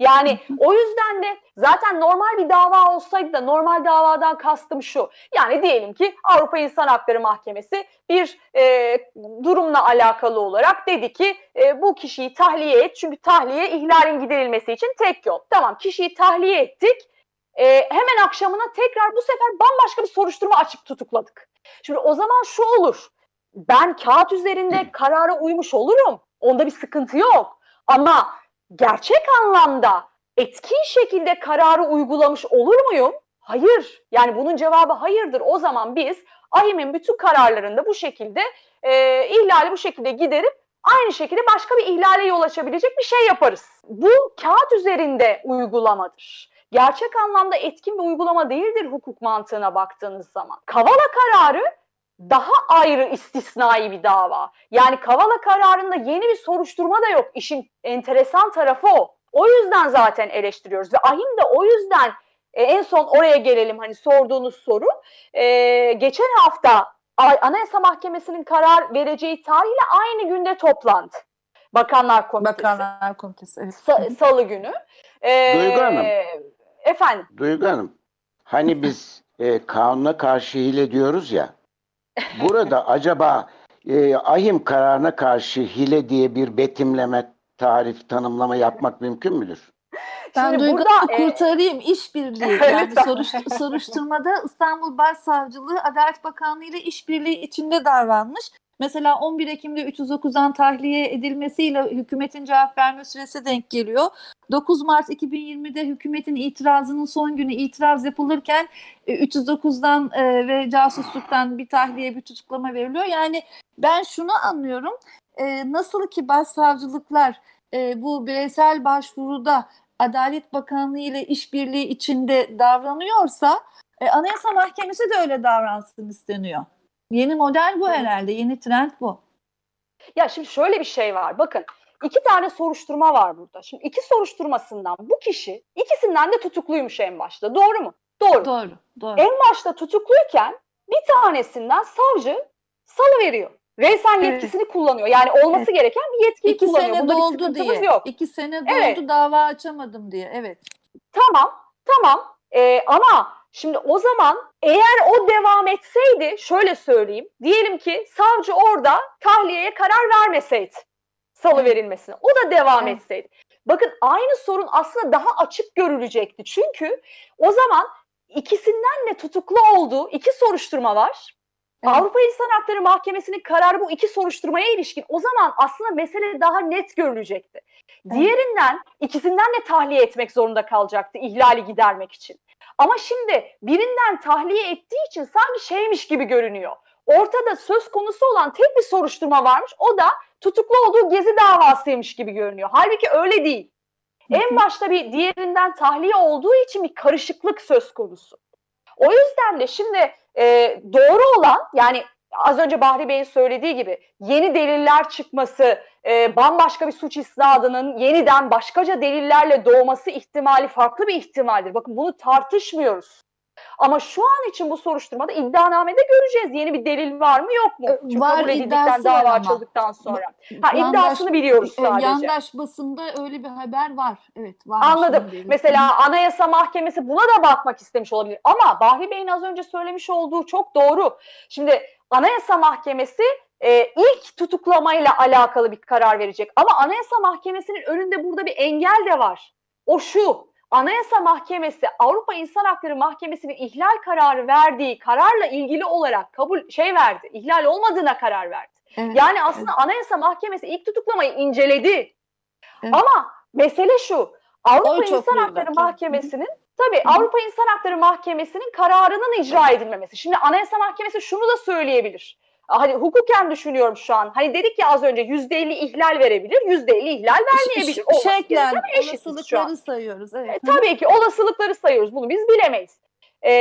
Speaker 3: Yani o yüzden de zaten normal bir dava olsaydı da normal davadan kastım şu. Yani diyelim ki Avrupa İnsan Hakları Mahkemesi bir e, durumla alakalı olarak dedi ki e, bu kişiyi tahliye et. Çünkü tahliye ihlalin giderilmesi için tek yol. Tamam kişiyi tahliye ettik. E, hemen akşamına tekrar bu sefer bambaşka bir soruşturma açıp tutukladık. Şimdi o zaman şu olur. Ben kağıt üzerinde karara uymuş olurum. Onda bir sıkıntı yok. Ama gerçek anlamda etkin şekilde kararı uygulamış olur muyum? Hayır. Yani bunun cevabı hayırdır. O zaman biz AHİM'in bütün kararlarında bu şekilde e, ihlali bu şekilde giderip aynı şekilde başka bir ihlale yol açabilecek bir şey yaparız. Bu kağıt üzerinde uygulamadır. Gerçek anlamda etkin bir uygulama değildir hukuk mantığına baktığınız zaman. Kavala kararı daha ayrı istisnai bir dava. Yani Kavala kararında yeni bir soruşturma da yok. İşin enteresan tarafı o. O yüzden zaten eleştiriyoruz ve ahim de o yüzden e, en son oraya gelelim hani sorduğunuz soru. E, geçen hafta Anayasa Mahkemesi'nin karar vereceği tarihle aynı günde toplandı. Bakanlar Komitesi.
Speaker 4: Bakanlar Komitesi. Evet.
Speaker 3: Sa- Salı günü.
Speaker 2: E, Duygu Hanım.
Speaker 3: Efendim.
Speaker 2: Duygu Hanım. Hani biz e, kanuna karşı hile diyoruz ya. Burada acaba e, ahim kararına karşı hile diye bir betimleme, tarif, tanımlama yapmak mümkün müdür?
Speaker 4: Ben Şimdi Duygu'yu kurtarayım. işbirliği yani soruş, soruşturmada İstanbul Başsavcılığı Adalet Bakanlığı ile işbirliği içinde davranmış. Mesela 11 Ekim'de 309'dan tahliye edilmesiyle hükümetin cevap verme süresi denk geliyor. 9 Mart 2020'de hükümetin itirazının son günü itiraz yapılırken 309'dan e, e, ve casusluktan bir tahliye bir tutuklama veriliyor. Yani ben şunu anlıyorum. E, nasıl ki başsavcılıklar bu bireysel başvuruda Adalet Bakanlığı ile işbirliği içinde davranıyorsa Anayasa Mahkemesi de öyle davransın isteniyor. Yeni model bu herhalde. Yeni trend bu.
Speaker 3: Ya şimdi şöyle bir şey var. Bakın iki tane soruşturma var burada. Şimdi iki soruşturmasından bu kişi ikisinden de tutukluymuş en başta. Doğru mu? Doğru.
Speaker 4: Doğru. doğru.
Speaker 3: En başta tutukluyken bir tanesinden savcı salı veriyor. Reysen yetkisini evet. kullanıyor. Yani olması evet. gereken bir yetkiyi
Speaker 4: İki
Speaker 3: kullanıyor.
Speaker 4: Sene doldu diye. Yok. İki sene doldu evet. dava açamadım diye. Evet.
Speaker 3: Tamam. Tamam. Ee, ama Şimdi o zaman eğer o devam etseydi şöyle söyleyeyim. Diyelim ki savcı orada tahliyeye karar vermeseydi salı verilmesine. O da devam etseydi. Bakın aynı sorun aslında daha açık görülecekti. Çünkü o zaman ikisinden de tutuklu olduğu iki soruşturma var. Evet. Avrupa İnsan Hakları Mahkemesi'nin kararı bu iki soruşturmaya ilişkin o zaman aslında mesele daha net görülecekti. Evet. Diğerinden ikisinden de tahliye etmek zorunda kalacaktı ihlali gidermek için. Ama şimdi birinden tahliye ettiği için sanki şeymiş gibi görünüyor. Ortada söz konusu olan tek bir soruşturma varmış. O da tutuklu olduğu gezi davasıymış gibi görünüyor. Halbuki öyle değil. En başta bir diğerinden tahliye olduğu için bir karışıklık söz konusu. O yüzden de şimdi e, doğru olan yani az önce Bahri Bey'in söylediği gibi yeni deliller çıkması, e, bambaşka bir suç isnadının yeniden başkaca delillerle doğması ihtimali farklı bir ihtimaldir. Bakın bunu tartışmıyoruz. Ama şu an için bu soruşturmada iddianamede göreceğiz. Yeni bir delil var mı yok mu?
Speaker 4: E, Çünkü var edildikten
Speaker 3: dava ama. açıldıktan sonra. Ha yandaş, iddiasını biliyoruz e, sadece.
Speaker 4: Yandaş basında öyle bir haber var. Evet var.
Speaker 3: Anladım. Mesela Anayasa Mahkemesi buna da bakmak istemiş olabilir. Ama Bahri Bey'in az önce söylemiş olduğu çok doğru. Şimdi Anayasa Mahkemesi e, ilk tutuklamayla alakalı bir karar verecek. Ama Anayasa Mahkemesi'nin önünde burada bir engel de var. O şu, Anayasa Mahkemesi Avrupa İnsan Hakları Mahkemesi'nin ihlal kararı verdiği kararla ilgili olarak kabul şey verdi. İhlal olmadığına karar verdi. Evet, yani aslında evet. Anayasa Mahkemesi ilk tutuklamayı inceledi. Evet. Ama mesele şu. Avrupa İnsan Hakları Mahkemesi'nin Tabii Avrupa İnsan Hakları Mahkemesi'nin kararının icra edilmemesi. Şimdi Anayasa Mahkemesi şunu da söyleyebilir. Hani hukuken düşünüyorum şu an. Hani dedik ya az önce yüzde elli ihlal verebilir, yüzde elli ihlal vermeyebilir.
Speaker 4: Şeklen olasılıkları sayıyoruz. Evet.
Speaker 3: E, tabii ki olasılıkları sayıyoruz. Bunu biz bilemeyiz. E,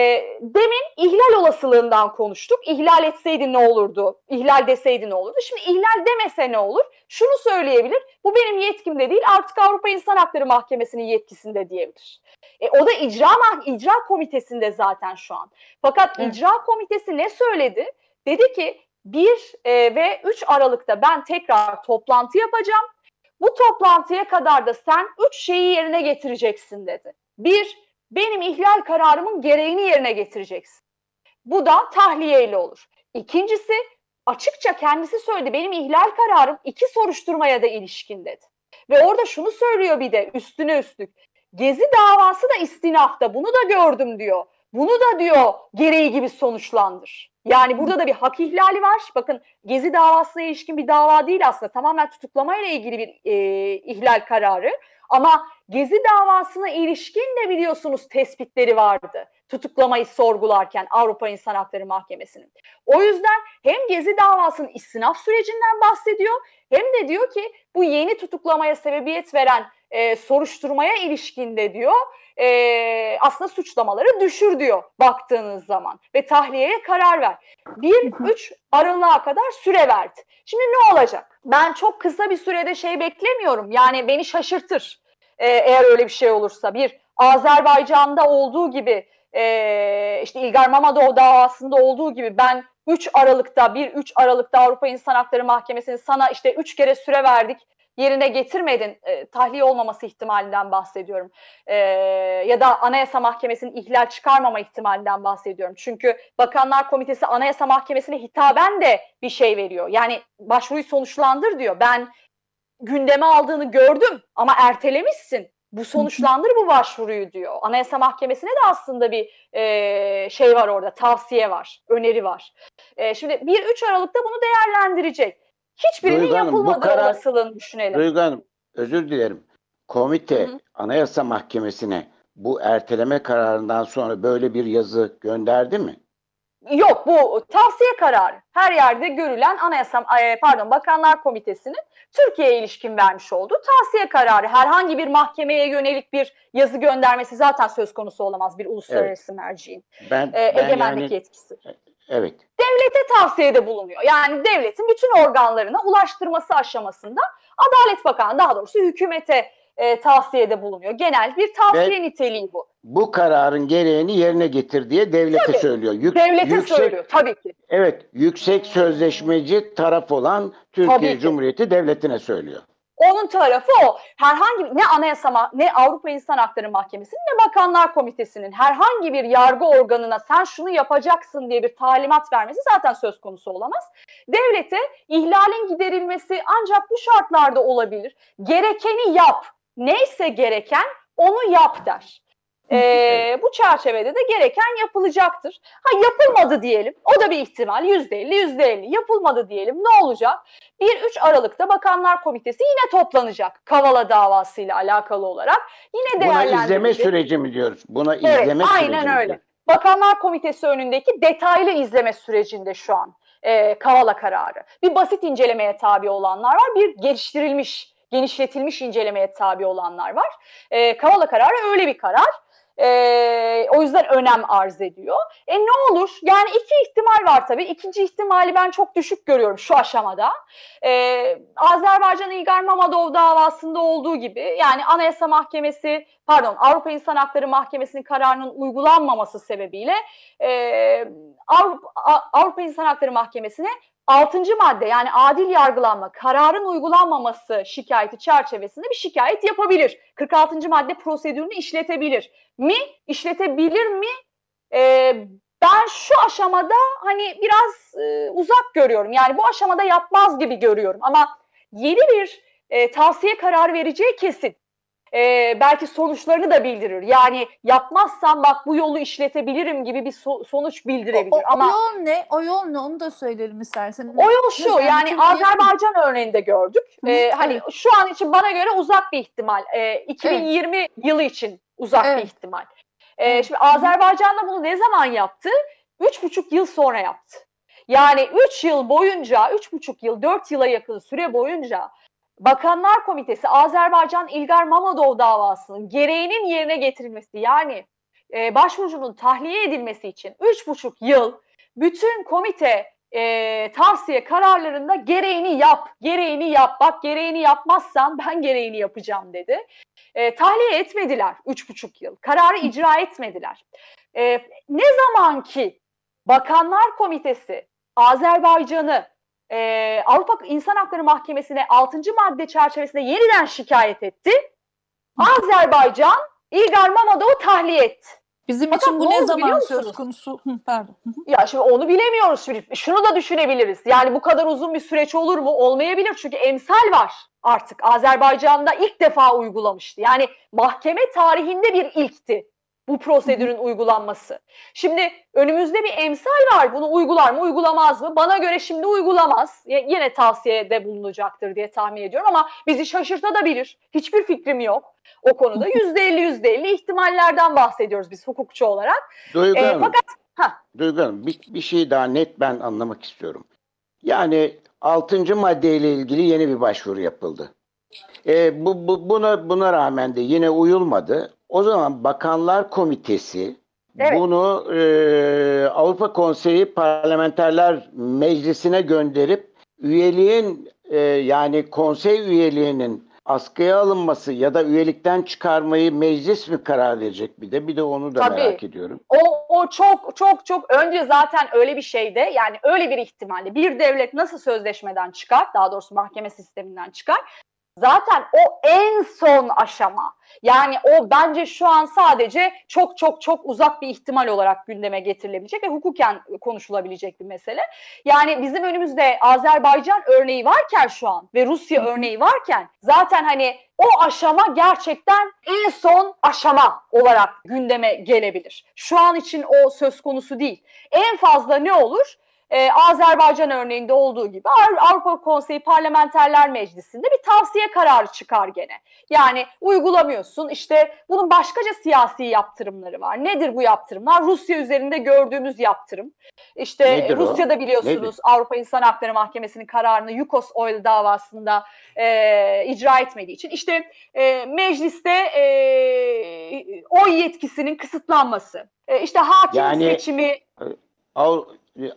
Speaker 3: demin ihlal olasılığından konuştuk. İhlal etseydi ne olurdu? İhlal deseydi ne olurdu? Şimdi ihlal demese ne olur? Şunu söyleyebilir. Bu benim yetkimde değil artık Avrupa İnsan Hakları Mahkemesi'nin yetkisinde diyebilir. E, o da icra, icra komitesinde zaten şu an. Fakat evet. icra komitesi ne söyledi? Dedi ki 1 e, ve 3 Aralık'ta ben tekrar toplantı yapacağım. Bu toplantıya kadar da sen 3 şeyi yerine getireceksin dedi. Bir, benim ihlal kararımın gereğini yerine getireceksin. Bu da tahliyeyle olur. İkincisi açıkça kendisi söyledi benim ihlal kararım iki soruşturmaya da ilişkin dedi. Ve orada şunu söylüyor bir de üstüne üstlük. Gezi davası da istinafta bunu da gördüm diyor. Bunu da diyor gereği gibi sonuçlandır. Yani burada da bir hak ihlali var. Bakın Gezi davasına ilişkin bir dava değil aslında. Tamamen tutuklamayla ilgili bir e, ihlal kararı. Ama Gezi davasına ilişkin de biliyorsunuz tespitleri vardı. Tutuklamayı sorgularken Avrupa İnsan Hakları Mahkemesi'nin. O yüzden hem Gezi davasının istinaf sürecinden bahsediyor hem de diyor ki bu yeni tutuklamaya sebebiyet veren e, soruşturmaya ilişkinde diyor e, aslında suçlamaları düşür diyor baktığınız zaman ve tahliyeye karar ver. 1-3 Aralık'a kadar süre verdi. Şimdi ne olacak? Ben çok kısa bir sürede şey beklemiyorum. Yani beni şaşırtır e, eğer öyle bir şey olursa. Bir, Azerbaycan'da olduğu gibi e, işte İlgar Mamadov davasında olduğu gibi ben 3 Aralık'ta 1-3 Aralık'ta Avrupa İnsan Hakları Mahkemesi'nin sana işte 3 kere süre verdik yerine getirmedin e, tahliye olmaması ihtimalinden bahsediyorum. E, ya da Anayasa Mahkemesi'nin ihlal çıkarmama ihtimalinden bahsediyorum. Çünkü Bakanlar Komitesi Anayasa Mahkemesi'ne hitaben de bir şey veriyor. Yani başvuruyu sonuçlandır diyor. Ben gündeme aldığını gördüm ama ertelemişsin. Bu sonuçlandır bu başvuruyu diyor. Anayasa Mahkemesi'ne de aslında bir e, şey var orada, tavsiye var, öneri var. E, şimdi 1-3 Aralık'ta bunu değerlendirecek. Hiçbirinin Duygu yapılmadığı karar, olasılığını düşünelim.
Speaker 2: Duygu Hanım, özür dilerim. Komite Hı-hı. Anayasa Mahkemesi'ne bu erteleme kararından sonra böyle bir yazı gönderdi mi?
Speaker 3: Yok bu tavsiye kararı. Her yerde görülen Anayasa pardon Bakanlar Komitesi'nin Türkiye'ye ilişkin vermiş olduğu tavsiye kararı. Herhangi bir mahkemeye yönelik bir yazı göndermesi zaten söz konusu olamaz bir uluslararası evet. merciğin. Ben, e, ben egemenlik yani, yetkisi.
Speaker 2: Evet.
Speaker 3: Devlete tavsiyede bulunuyor. Yani devletin bütün organlarına ulaştırması aşamasında Adalet Bakanı daha doğrusu hükümete e, tavsiyede bulunuyor. Genel bir tavsiye Ve niteliği bu.
Speaker 2: Bu kararın gereğini yerine getir diye devlete tabii, söylüyor.
Speaker 3: Yük, devlete yüksek, söylüyor tabii ki.
Speaker 2: Evet, yüksek sözleşmeci taraf olan Türkiye Cumhuriyeti devletine söylüyor.
Speaker 3: Onun tarafı o. Herhangi ne anayasa ne Avrupa İnsan Hakları Mahkemesi'nin ne Bakanlar Komitesi'nin herhangi bir yargı organına sen şunu yapacaksın diye bir talimat vermesi zaten söz konusu olamaz. Devlete ihlalin giderilmesi ancak bu şartlarda olabilir. Gerekeni yap. Neyse gereken onu yap der. Ee, bu çerçevede de gereken yapılacaktır. Ha yapılmadı diyelim. O da bir ihtimal. Yüzde elli, yüzde elli. Yapılmadı diyelim. Ne olacak? 1-3 Aralık'ta Bakanlar Komitesi yine toplanacak. Kavala davasıyla alakalı olarak. Yine değerlendirecek.
Speaker 2: Buna izleme süreci mi diyoruz? Buna evet, izleme
Speaker 3: süreci aynen öyle. Diyor. Bakanlar Komitesi önündeki detaylı izleme sürecinde şu an e, Kavala kararı. Bir basit incelemeye tabi olanlar var. Bir geliştirilmiş, genişletilmiş incelemeye tabi olanlar var. E, Kavala kararı öyle bir karar. E, o yüzden önem arz ediyor. E ne olur? Yani iki ihtimal var tabii. İkinci ihtimali ben çok düşük görüyorum şu aşamada. E, Azerbaycan İlgar Mamadov davasında olduğu gibi yani Anayasa Mahkemesi pardon Avrupa İnsan Hakları Mahkemesi'nin kararının uygulanmaması sebebiyle e, Avrupa, Avrupa İnsan Hakları Mahkemesi'ne Altıncı madde yani adil yargılanma, kararın uygulanmaması şikayeti çerçevesinde bir şikayet yapabilir. 46. madde prosedürünü işletebilir mi? İşletebilir mi? Ee, ben şu aşamada hani biraz e, uzak görüyorum. Yani bu aşamada yapmaz gibi görüyorum. Ama yeni bir e, tavsiye kararı vereceği kesin e, belki sonuçlarını da bildirir. Yani yapmazsam bak bu yolu işletebilirim gibi bir so- sonuç bildirebilir. O, o,
Speaker 4: Ama o yol ne? O yol ne? Onu da söyleyelim istersen.
Speaker 3: O yol şu Mesela yani. Azerbaycan örneğinde gördük. Hı, ee, hani şu an için bana göre uzak bir ihtimal. Ee, 2020 evet. yılı için uzak evet. bir ihtimal. Ee, şimdi Azerbaycan'da bunu ne zaman yaptı? Üç buçuk yıl sonra yaptı. Yani 3 yıl boyunca, 3,5 yıl, 4 yıla yakın süre boyunca Bakanlar Komitesi Azerbaycan İlgar Mamadov davasının gereğinin yerine getirilmesi yani e, başvurucunun tahliye edilmesi için 3,5 yıl bütün komite e, tavsiye kararlarında gereğini yap, gereğini yap, bak gereğini yapmazsan ben gereğini yapacağım dedi. E, tahliye etmediler 3,5 yıl, kararı icra etmediler. E, ne zaman ki Bakanlar Komitesi Azerbaycan'ı e, Avrupa İnsan Hakları Mahkemesi'ne 6. madde çerçevesinde yeniden şikayet etti. Azerbaycan İlgar Mamadov'u tahliye etti.
Speaker 4: Bizim Fakat için bu ne zaman söz konusu? pardon.
Speaker 3: Ya şimdi onu bilemiyoruz. Şunu da düşünebiliriz. Yani bu kadar uzun bir süreç olur mu? Olmayabilir. Çünkü emsal var artık. Azerbaycan'da ilk defa uygulamıştı. Yani mahkeme tarihinde bir ilkti bu prosedürün uygulanması. Şimdi önümüzde bir emsal var. Bunu uygular mı, uygulamaz mı? Bana göre şimdi uygulamaz. Yine tavsiyede bulunacaktır diye tahmin ediyorum ama bizi şaşırtabilir. Hiçbir fikrim yok o konuda. Yüzde elli, yüzde elli ihtimallerden bahsediyoruz biz hukukçu olarak.
Speaker 2: Duygu ee, Hanım, fakat, ha. Duygu Hanım bir, bir şey daha net ben anlamak istiyorum. Yani 6. maddeyle ilgili yeni bir başvuru yapıldı. E, bu, bu, buna, buna rağmen de yine uyulmadı. O zaman Bakanlar Komitesi evet. bunu e, Avrupa Konseyi Parlamenterler Meclisi'ne gönderip üyeliğin e, yani konsey üyeliğinin askıya alınması ya da üyelikten çıkarmayı meclis mi karar verecek bir de bir de onu da Tabii. merak ediyorum.
Speaker 3: O, o çok çok çok önce zaten öyle bir şeyde yani öyle bir ihtimalle bir devlet nasıl sözleşmeden çıkar daha doğrusu mahkeme sisteminden çıkar zaten o en son aşama. Yani o bence şu an sadece çok çok çok uzak bir ihtimal olarak gündeme getirilebilecek ve hukuken konuşulabilecek bir mesele. Yani bizim önümüzde Azerbaycan örneği varken şu an ve Rusya örneği varken zaten hani o aşama gerçekten en son aşama olarak gündeme gelebilir. Şu an için o söz konusu değil. En fazla ne olur? E, Azerbaycan örneğinde olduğu gibi Avrupa Konseyi Parlamenterler Meclisi'nde bir tavsiye kararı çıkar gene. Yani uygulamıyorsun işte bunun başkaca siyasi yaptırımları var. Nedir bu yaptırımlar? Rusya üzerinde gördüğümüz yaptırım. İşte Nedir Rusya'da o? biliyorsunuz Nedir? Avrupa İnsan Hakları Mahkemesi'nin kararını Yukos Oil davasında e, icra etmediği için işte e, mecliste e, oy yetkisinin kısıtlanması, e, işte hakim yani, seçimi...
Speaker 2: E,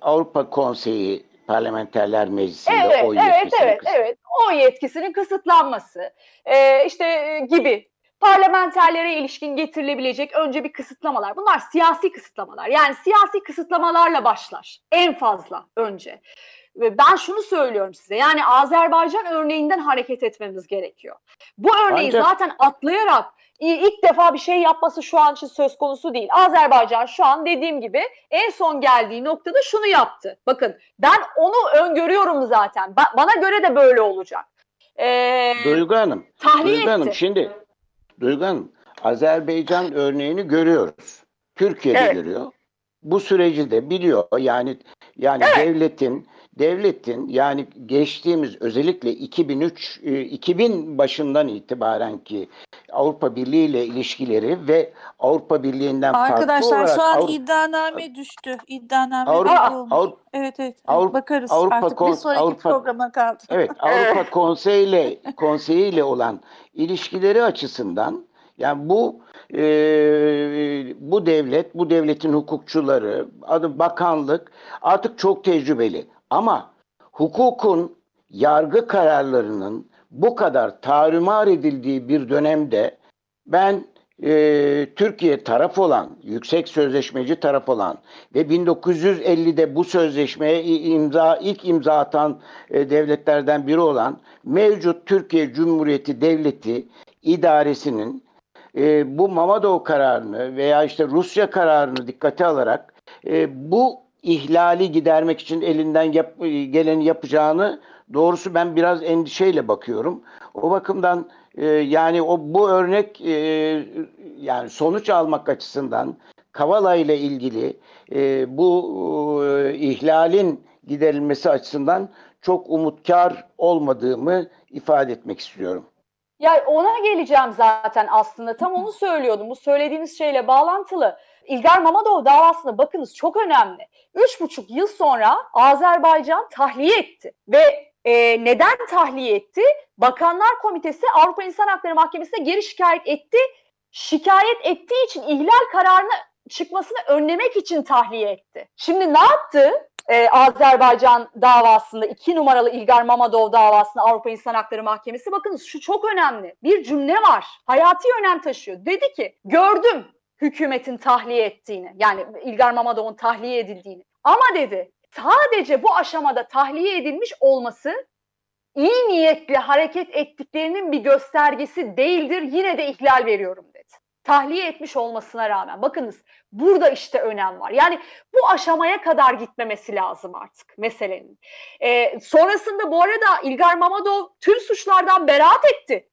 Speaker 2: Avrupa Konseyi Parlamenterler Meclisi'nde
Speaker 3: evet,
Speaker 2: oy
Speaker 3: evet, yetkisinin evet, evet, oy yetkisinin kısıtlanması e, işte gibi parlamenterlere ilişkin getirilebilecek önce bir kısıtlamalar. Bunlar siyasi kısıtlamalar. Yani siyasi kısıtlamalarla başlar en fazla önce. Ve ben şunu söylüyorum size yani Azerbaycan örneğinden hareket etmemiz gerekiyor. Bu örneği Ancak... zaten atlayarak ilk defa bir şey yapması şu an için söz konusu değil. Azerbaycan şu an dediğim gibi en son geldiği noktada şunu yaptı. Bakın ben onu öngörüyorum zaten. Ba- bana göre de böyle olacak.
Speaker 2: Ee, Duygu Hanım, tahliye Duygu Hanım şimdi Duygu Hanım Azerbaycan örneğini görüyoruz. Türkiye'de evet. görüyor. Bu süreci de biliyor. Yani yani evet. devletin devletin yani geçtiğimiz özellikle 2003 2000 e, başından itibaren ki Avrupa Birliği ile ilişkileri ve Avrupa Birliği'nden
Speaker 4: Arkadaşlar,
Speaker 2: farklı olarak
Speaker 4: şu an Avrupa, iddianame düştü. İddianame Avrupa. Avrupa, evet evet. Avrupa, Bakarız Avrupa, artık bir sonraki Avrupa, programa kaldı.
Speaker 2: Evet Avrupa Konseyi ile Konseyi ile olan ilişkileri açısından yani bu e, bu devlet, bu devletin hukukçuları, adı bakanlık artık çok tecrübeli. Ama hukukun yargı kararlarının bu kadar tarumar edildiği bir dönemde ben e, Türkiye taraf olan, yüksek sözleşmeci taraf olan ve 1950'de bu sözleşmeye imza ilk imza atan e, devletlerden biri olan mevcut Türkiye Cumhuriyeti Devleti idaresinin e, bu Mamadov kararını veya işte Rusya kararını dikkate alarak e, bu ihlali gidermek için elinden yap, geleni yapacağını doğrusu ben biraz endişeyle bakıyorum. O bakımdan e, yani o bu örnek e, yani sonuç almak açısından Kavala ile ilgili e, bu e, ihlalin giderilmesi açısından çok umutkar olmadığımı ifade etmek istiyorum.
Speaker 3: Ya ona geleceğim zaten aslında. Tam onu söylüyordum. Bu söylediğiniz şeyle bağlantılı. İlgar Mamadov davasına bakınız çok önemli. Üç buçuk yıl sonra Azerbaycan tahliye etti. Ve e, neden tahliye etti? Bakanlar Komitesi Avrupa İnsan Hakları Mahkemesi'ne geri şikayet etti şikayet ettiği için ihlal kararını çıkmasını önlemek için tahliye etti. Şimdi ne yaptı? Ee, Azerbaycan davasında iki numaralı İlgar Mamadov davasında Avrupa İnsan Hakları Mahkemesi bakınız şu çok önemli. Bir cümle var. Hayati önem taşıyor. Dedi ki gördüm hükümetin tahliye ettiğini. Yani İlgar Mamadov'un tahliye edildiğini. Ama dedi sadece bu aşamada tahliye edilmiş olması iyi niyetli hareket ettiklerinin bir göstergesi değildir. Yine de ihlal veriyorum dedi. Tahliye etmiş olmasına rağmen. Bakınız burada işte önem var. Yani bu aşamaya kadar gitmemesi lazım artık meselenin. Ee, sonrasında bu arada İlgar Mamadov tüm suçlardan beraat etti.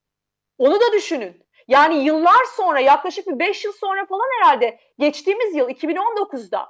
Speaker 3: Onu da düşünün. Yani yıllar sonra yaklaşık bir 5 yıl sonra falan herhalde geçtiğimiz yıl 2019'da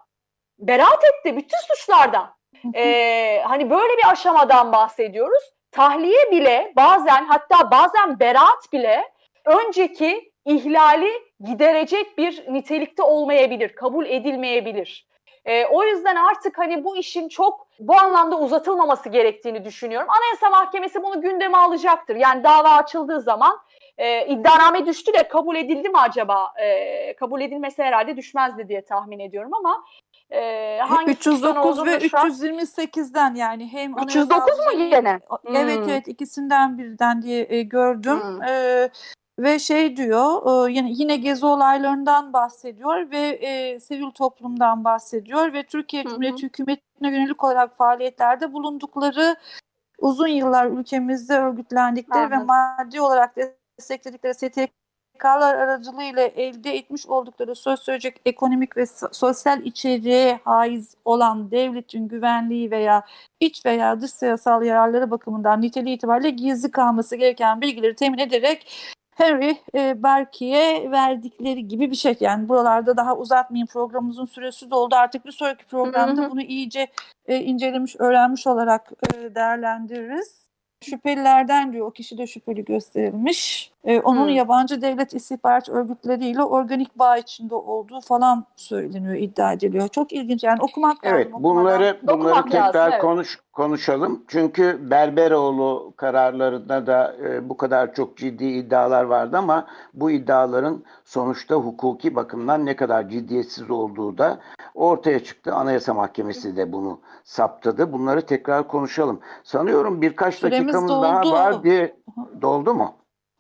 Speaker 3: beraat etti bütün suçlardan. Ee, hani böyle bir aşamadan bahsediyoruz. Tahliye bile bazen hatta bazen beraat bile önceki ihlali giderecek bir nitelikte olmayabilir, kabul edilmeyebilir. Ee, o yüzden artık hani bu işin çok bu anlamda uzatılmaması gerektiğini düşünüyorum. Anayasa Mahkemesi bunu gündeme alacaktır. Yani dava açıldığı zaman e, iddianame düştü de kabul edildi mi acaba? E, kabul edilmesi herhalde düşmezdi diye tahmin ediyorum ama e, hangi
Speaker 4: 309 ve
Speaker 3: şu an-
Speaker 4: 328'den yani hem
Speaker 3: 309 mu yine?
Speaker 4: Evet
Speaker 3: Hmm.
Speaker 4: evet ikisinden birden diye e, gördüm.
Speaker 3: Hmm.
Speaker 4: E, ve şey diyor e, yine yine gezi olaylarından bahsediyor ve e, sivil toplumdan bahsediyor ve Türkiye. Cumhuriyeti hükümetine yönelik olarak faaliyetlerde bulundukları uzun yıllar ülkemizde örgütlendikleri ve
Speaker 3: Anladım.
Speaker 4: maddi olarak destekledikleri STK'lar aracılığıyla elde etmiş oldukları sosyolojik, ekonomik ve so- sosyal içeriğe haiz olan devletin güvenliği veya iç veya dış siyasal yararları bakımından niteliği itibariyle gizli kalması gereken bilgileri temin ederek Henry e, Berkey'e verdikleri gibi bir şey. Yani buralarda daha uzatmayayım programımızın süresi doldu. Artık bir sonraki programda
Speaker 3: Hı hı.
Speaker 4: bunu iyice e, incelemiş, öğrenmiş olarak e, değerlendiririz. Şüphelilerden diyor o kişi de şüpheli gösterilmiş. E, onun
Speaker 3: Hı.
Speaker 4: yabancı devlet istihbarat örgütleriyle organik bağ içinde olduğu falan söyleniyor, iddia ediliyor. Çok ilginç yani okumak
Speaker 2: Evet,
Speaker 4: lazım. okumadan.
Speaker 2: bunları bunları
Speaker 3: Okumak
Speaker 2: tekrar
Speaker 3: lazım, evet.
Speaker 2: konuş konuşalım. Çünkü Berberoğlu kararlarında da e, bu kadar çok ciddi iddialar vardı ama bu iddiaların sonuçta hukuki bakımdan ne kadar ciddiyetsiz olduğu da ortaya çıktı. Anayasa Mahkemesi de bunu saptadı. Bunları tekrar konuşalım. Sanıyorum birkaç
Speaker 4: Süremiz
Speaker 2: dakikamız daha var diye doldu mu?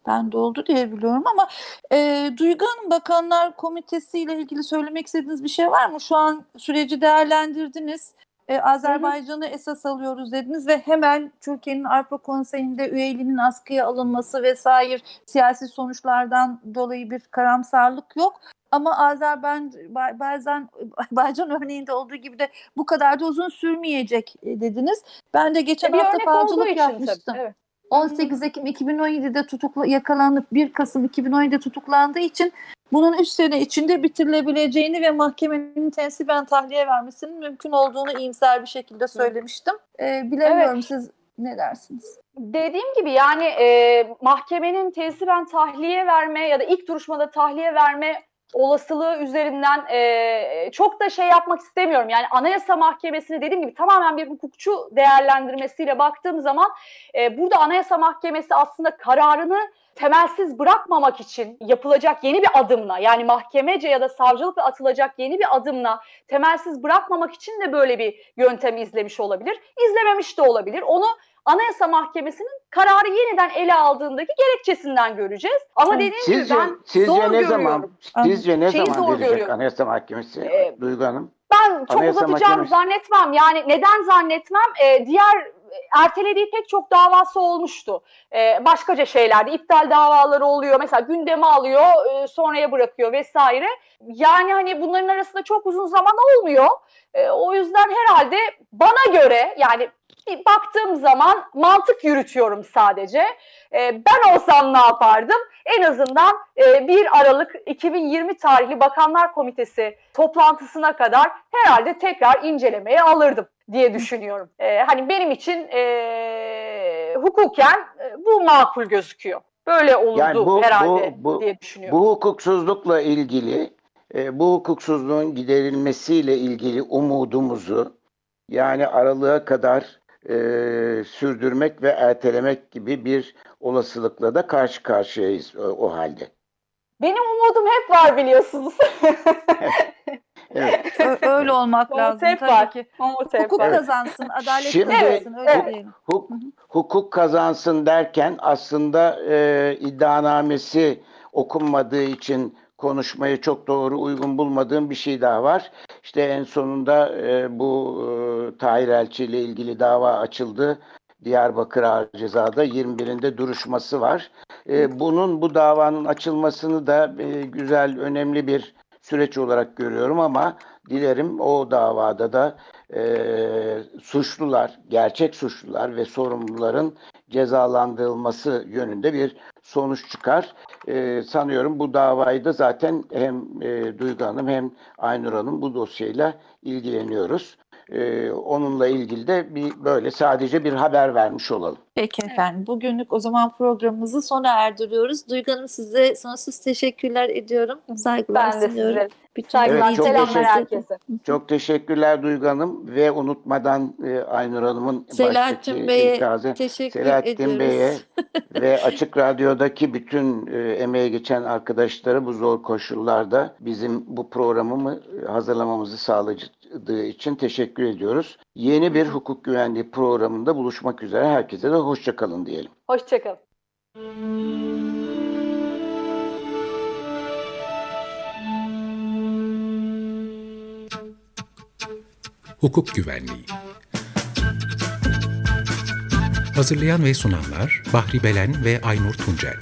Speaker 4: Ben doldu diye biliyorum ama e, Duygu Hanım Bakanlar Komitesi ile ilgili söylemek istediğiniz bir şey var mı? Şu an süreci değerlendirdiniz. E, Azerbaycan'ı esas alıyoruz dediniz ve hemen Türkiye'nin Avrupa Konseyi'nde üyeliğinin askıya alınması vesaire siyasi sonuçlardan dolayı bir karamsarlık yok. Ama Azerbaycan bazen Azerbaycan örneğinde olduğu gibi de bu kadar da uzun sürmeyecek e, dediniz. Ben de geçen
Speaker 3: bir
Speaker 4: hafta falcılık yapmıştım.
Speaker 3: tabii. Evet.
Speaker 4: 18 Ekim 2017'de tutukla yakalanıp 1 Kasım 2017'de tutuklandığı için bunun 3 sene içinde bitirilebileceğini ve mahkemenin tensiben tahliye vermesinin mümkün olduğunu iyimser bir şekilde söylemiştim. Ee, bilemiyorum siz ne dersiniz?
Speaker 3: Dediğim gibi yani e, mahkemenin tesiben tahliye verme ya da ilk duruşmada tahliye verme olasılığı üzerinden e, çok da şey yapmak istemiyorum. Yani Anayasa Mahkemesi'ni dediğim gibi tamamen bir hukukçu değerlendirmesiyle baktığım zaman e, burada Anayasa Mahkemesi aslında kararını temelsiz bırakmamak için yapılacak yeni bir adımla yani mahkemece ya da savcılıkla atılacak yeni bir adımla temelsiz bırakmamak için de böyle bir yöntem izlemiş olabilir. İzlememiş de olabilir. Onu Anayasa Mahkemesi'nin kararı yeniden ele aldığındaki gerekçesinden göreceğiz. Ama
Speaker 4: Evet.
Speaker 3: dediğim gibi
Speaker 2: Sizce
Speaker 3: ben
Speaker 2: sizce
Speaker 3: zor
Speaker 2: ne
Speaker 3: görüyorum.
Speaker 2: zaman sizce ne
Speaker 3: Şeyi
Speaker 2: zaman verecek
Speaker 3: görüyorum.
Speaker 2: Anayasa Mahkemesi
Speaker 3: Ee,
Speaker 2: Duygu Hanım?
Speaker 3: Ben çok
Speaker 2: Anayasa
Speaker 3: uzatacağımı
Speaker 2: Mahkemesi-
Speaker 3: zannetmem. Yani neden zannetmem? Ee, diğer ertelediği pek çok davası olmuştu. Ee, başkaca şeylerde iptal davaları oluyor. Mesela gündeme alıyor, e, sonraya bırakıyor vesaire. Yani hani bunların arasında çok uzun zaman olmuyor. Ee, o yüzden herhalde bana göre yani baktığım zaman mantık yürütüyorum sadece. Ee, ben olsam ne yapardım? En azından e, 1 Aralık 2020 tarihli Bakanlar Komitesi toplantısına kadar herhalde tekrar incelemeye alırdım diye düşünüyorum. Ee, hani benim için e, hukuken e, bu makul gözüküyor. Böyle olurdu
Speaker 2: Yani bu-
Speaker 3: herhalde
Speaker 2: bu- bu-
Speaker 3: diye düşünüyorum.
Speaker 2: Bu hukuksuzlukla ilgili, e, bu hukuksuzluğun giderilmesiyle ilgili umudumuzu yani aralığa kadar e, sürdürmek ve ertelemek gibi bir olasılıkla da karşı karşıyayız o, o halde.
Speaker 3: Benim umudum hep var biliyorsunuz.
Speaker 4: evet. öyle olmak
Speaker 3: Umut
Speaker 4: lazım
Speaker 3: hep
Speaker 4: tabii
Speaker 3: var.
Speaker 4: ki.
Speaker 3: Umut
Speaker 4: hukuk
Speaker 3: var.
Speaker 4: kazansın, adalet
Speaker 2: Şimdi,
Speaker 4: kazansın öyle
Speaker 2: evet,
Speaker 4: diyelim.
Speaker 2: Huk, hukuk kazansın derken aslında e, iddianamesi okunmadığı için konuşmayı çok doğru uygun bulmadığım bir şey daha var. İşte en sonunda e, bu e, Tahir Elçi ile ilgili dava açıldı. Diyarbakır Ağır Ceza'da 21'inde duruşması var. E, bunun bu davanın açılmasını da e, güzel, önemli bir süreç olarak görüyorum ama dilerim o davada da e, suçlular, gerçek suçlular ve sorumluların cezalandırılması yönünde bir sonuç çıkar. E, sanıyorum bu davayı da zaten hem e, Duygu Hanım hem Aynur Hanım bu dosyayla ilgileniyoruz. Ee, onunla ilgili de bir böyle sadece bir haber vermiş olalım.
Speaker 4: Peki efendim. Bugünlük o zaman programımızı sona erdiriyoruz. Duygu Hanım size sonsuz teşekkürler ediyorum. Saygılar
Speaker 3: ben de
Speaker 4: sunuyorum.
Speaker 3: size.
Speaker 4: Bütün
Speaker 3: Saygılar,
Speaker 2: Evet, çok
Speaker 3: selamlar herkese.
Speaker 2: Çok teşekkürler Duygu Hanım ve unutmadan e, Aynur Hanım'ın
Speaker 4: Selahattin Bey'e teşekkür
Speaker 2: Selahattin
Speaker 4: ediyoruz.
Speaker 2: Bey'e ve Açık Radyo'daki bütün e, emeğe geçen arkadaşlara bu zor koşullarda bizim bu programı hazırlamamızı sağladığı için teşekkür ediyoruz. Yeni bir hukuk güvenliği programında buluşmak üzere. Herkese de hoşçakalın diyelim.
Speaker 3: Hoşçakalın.
Speaker 1: Hukuk Güvenliği Hazırlayan ve sunanlar Bahri Belen ve Aynur Tuncel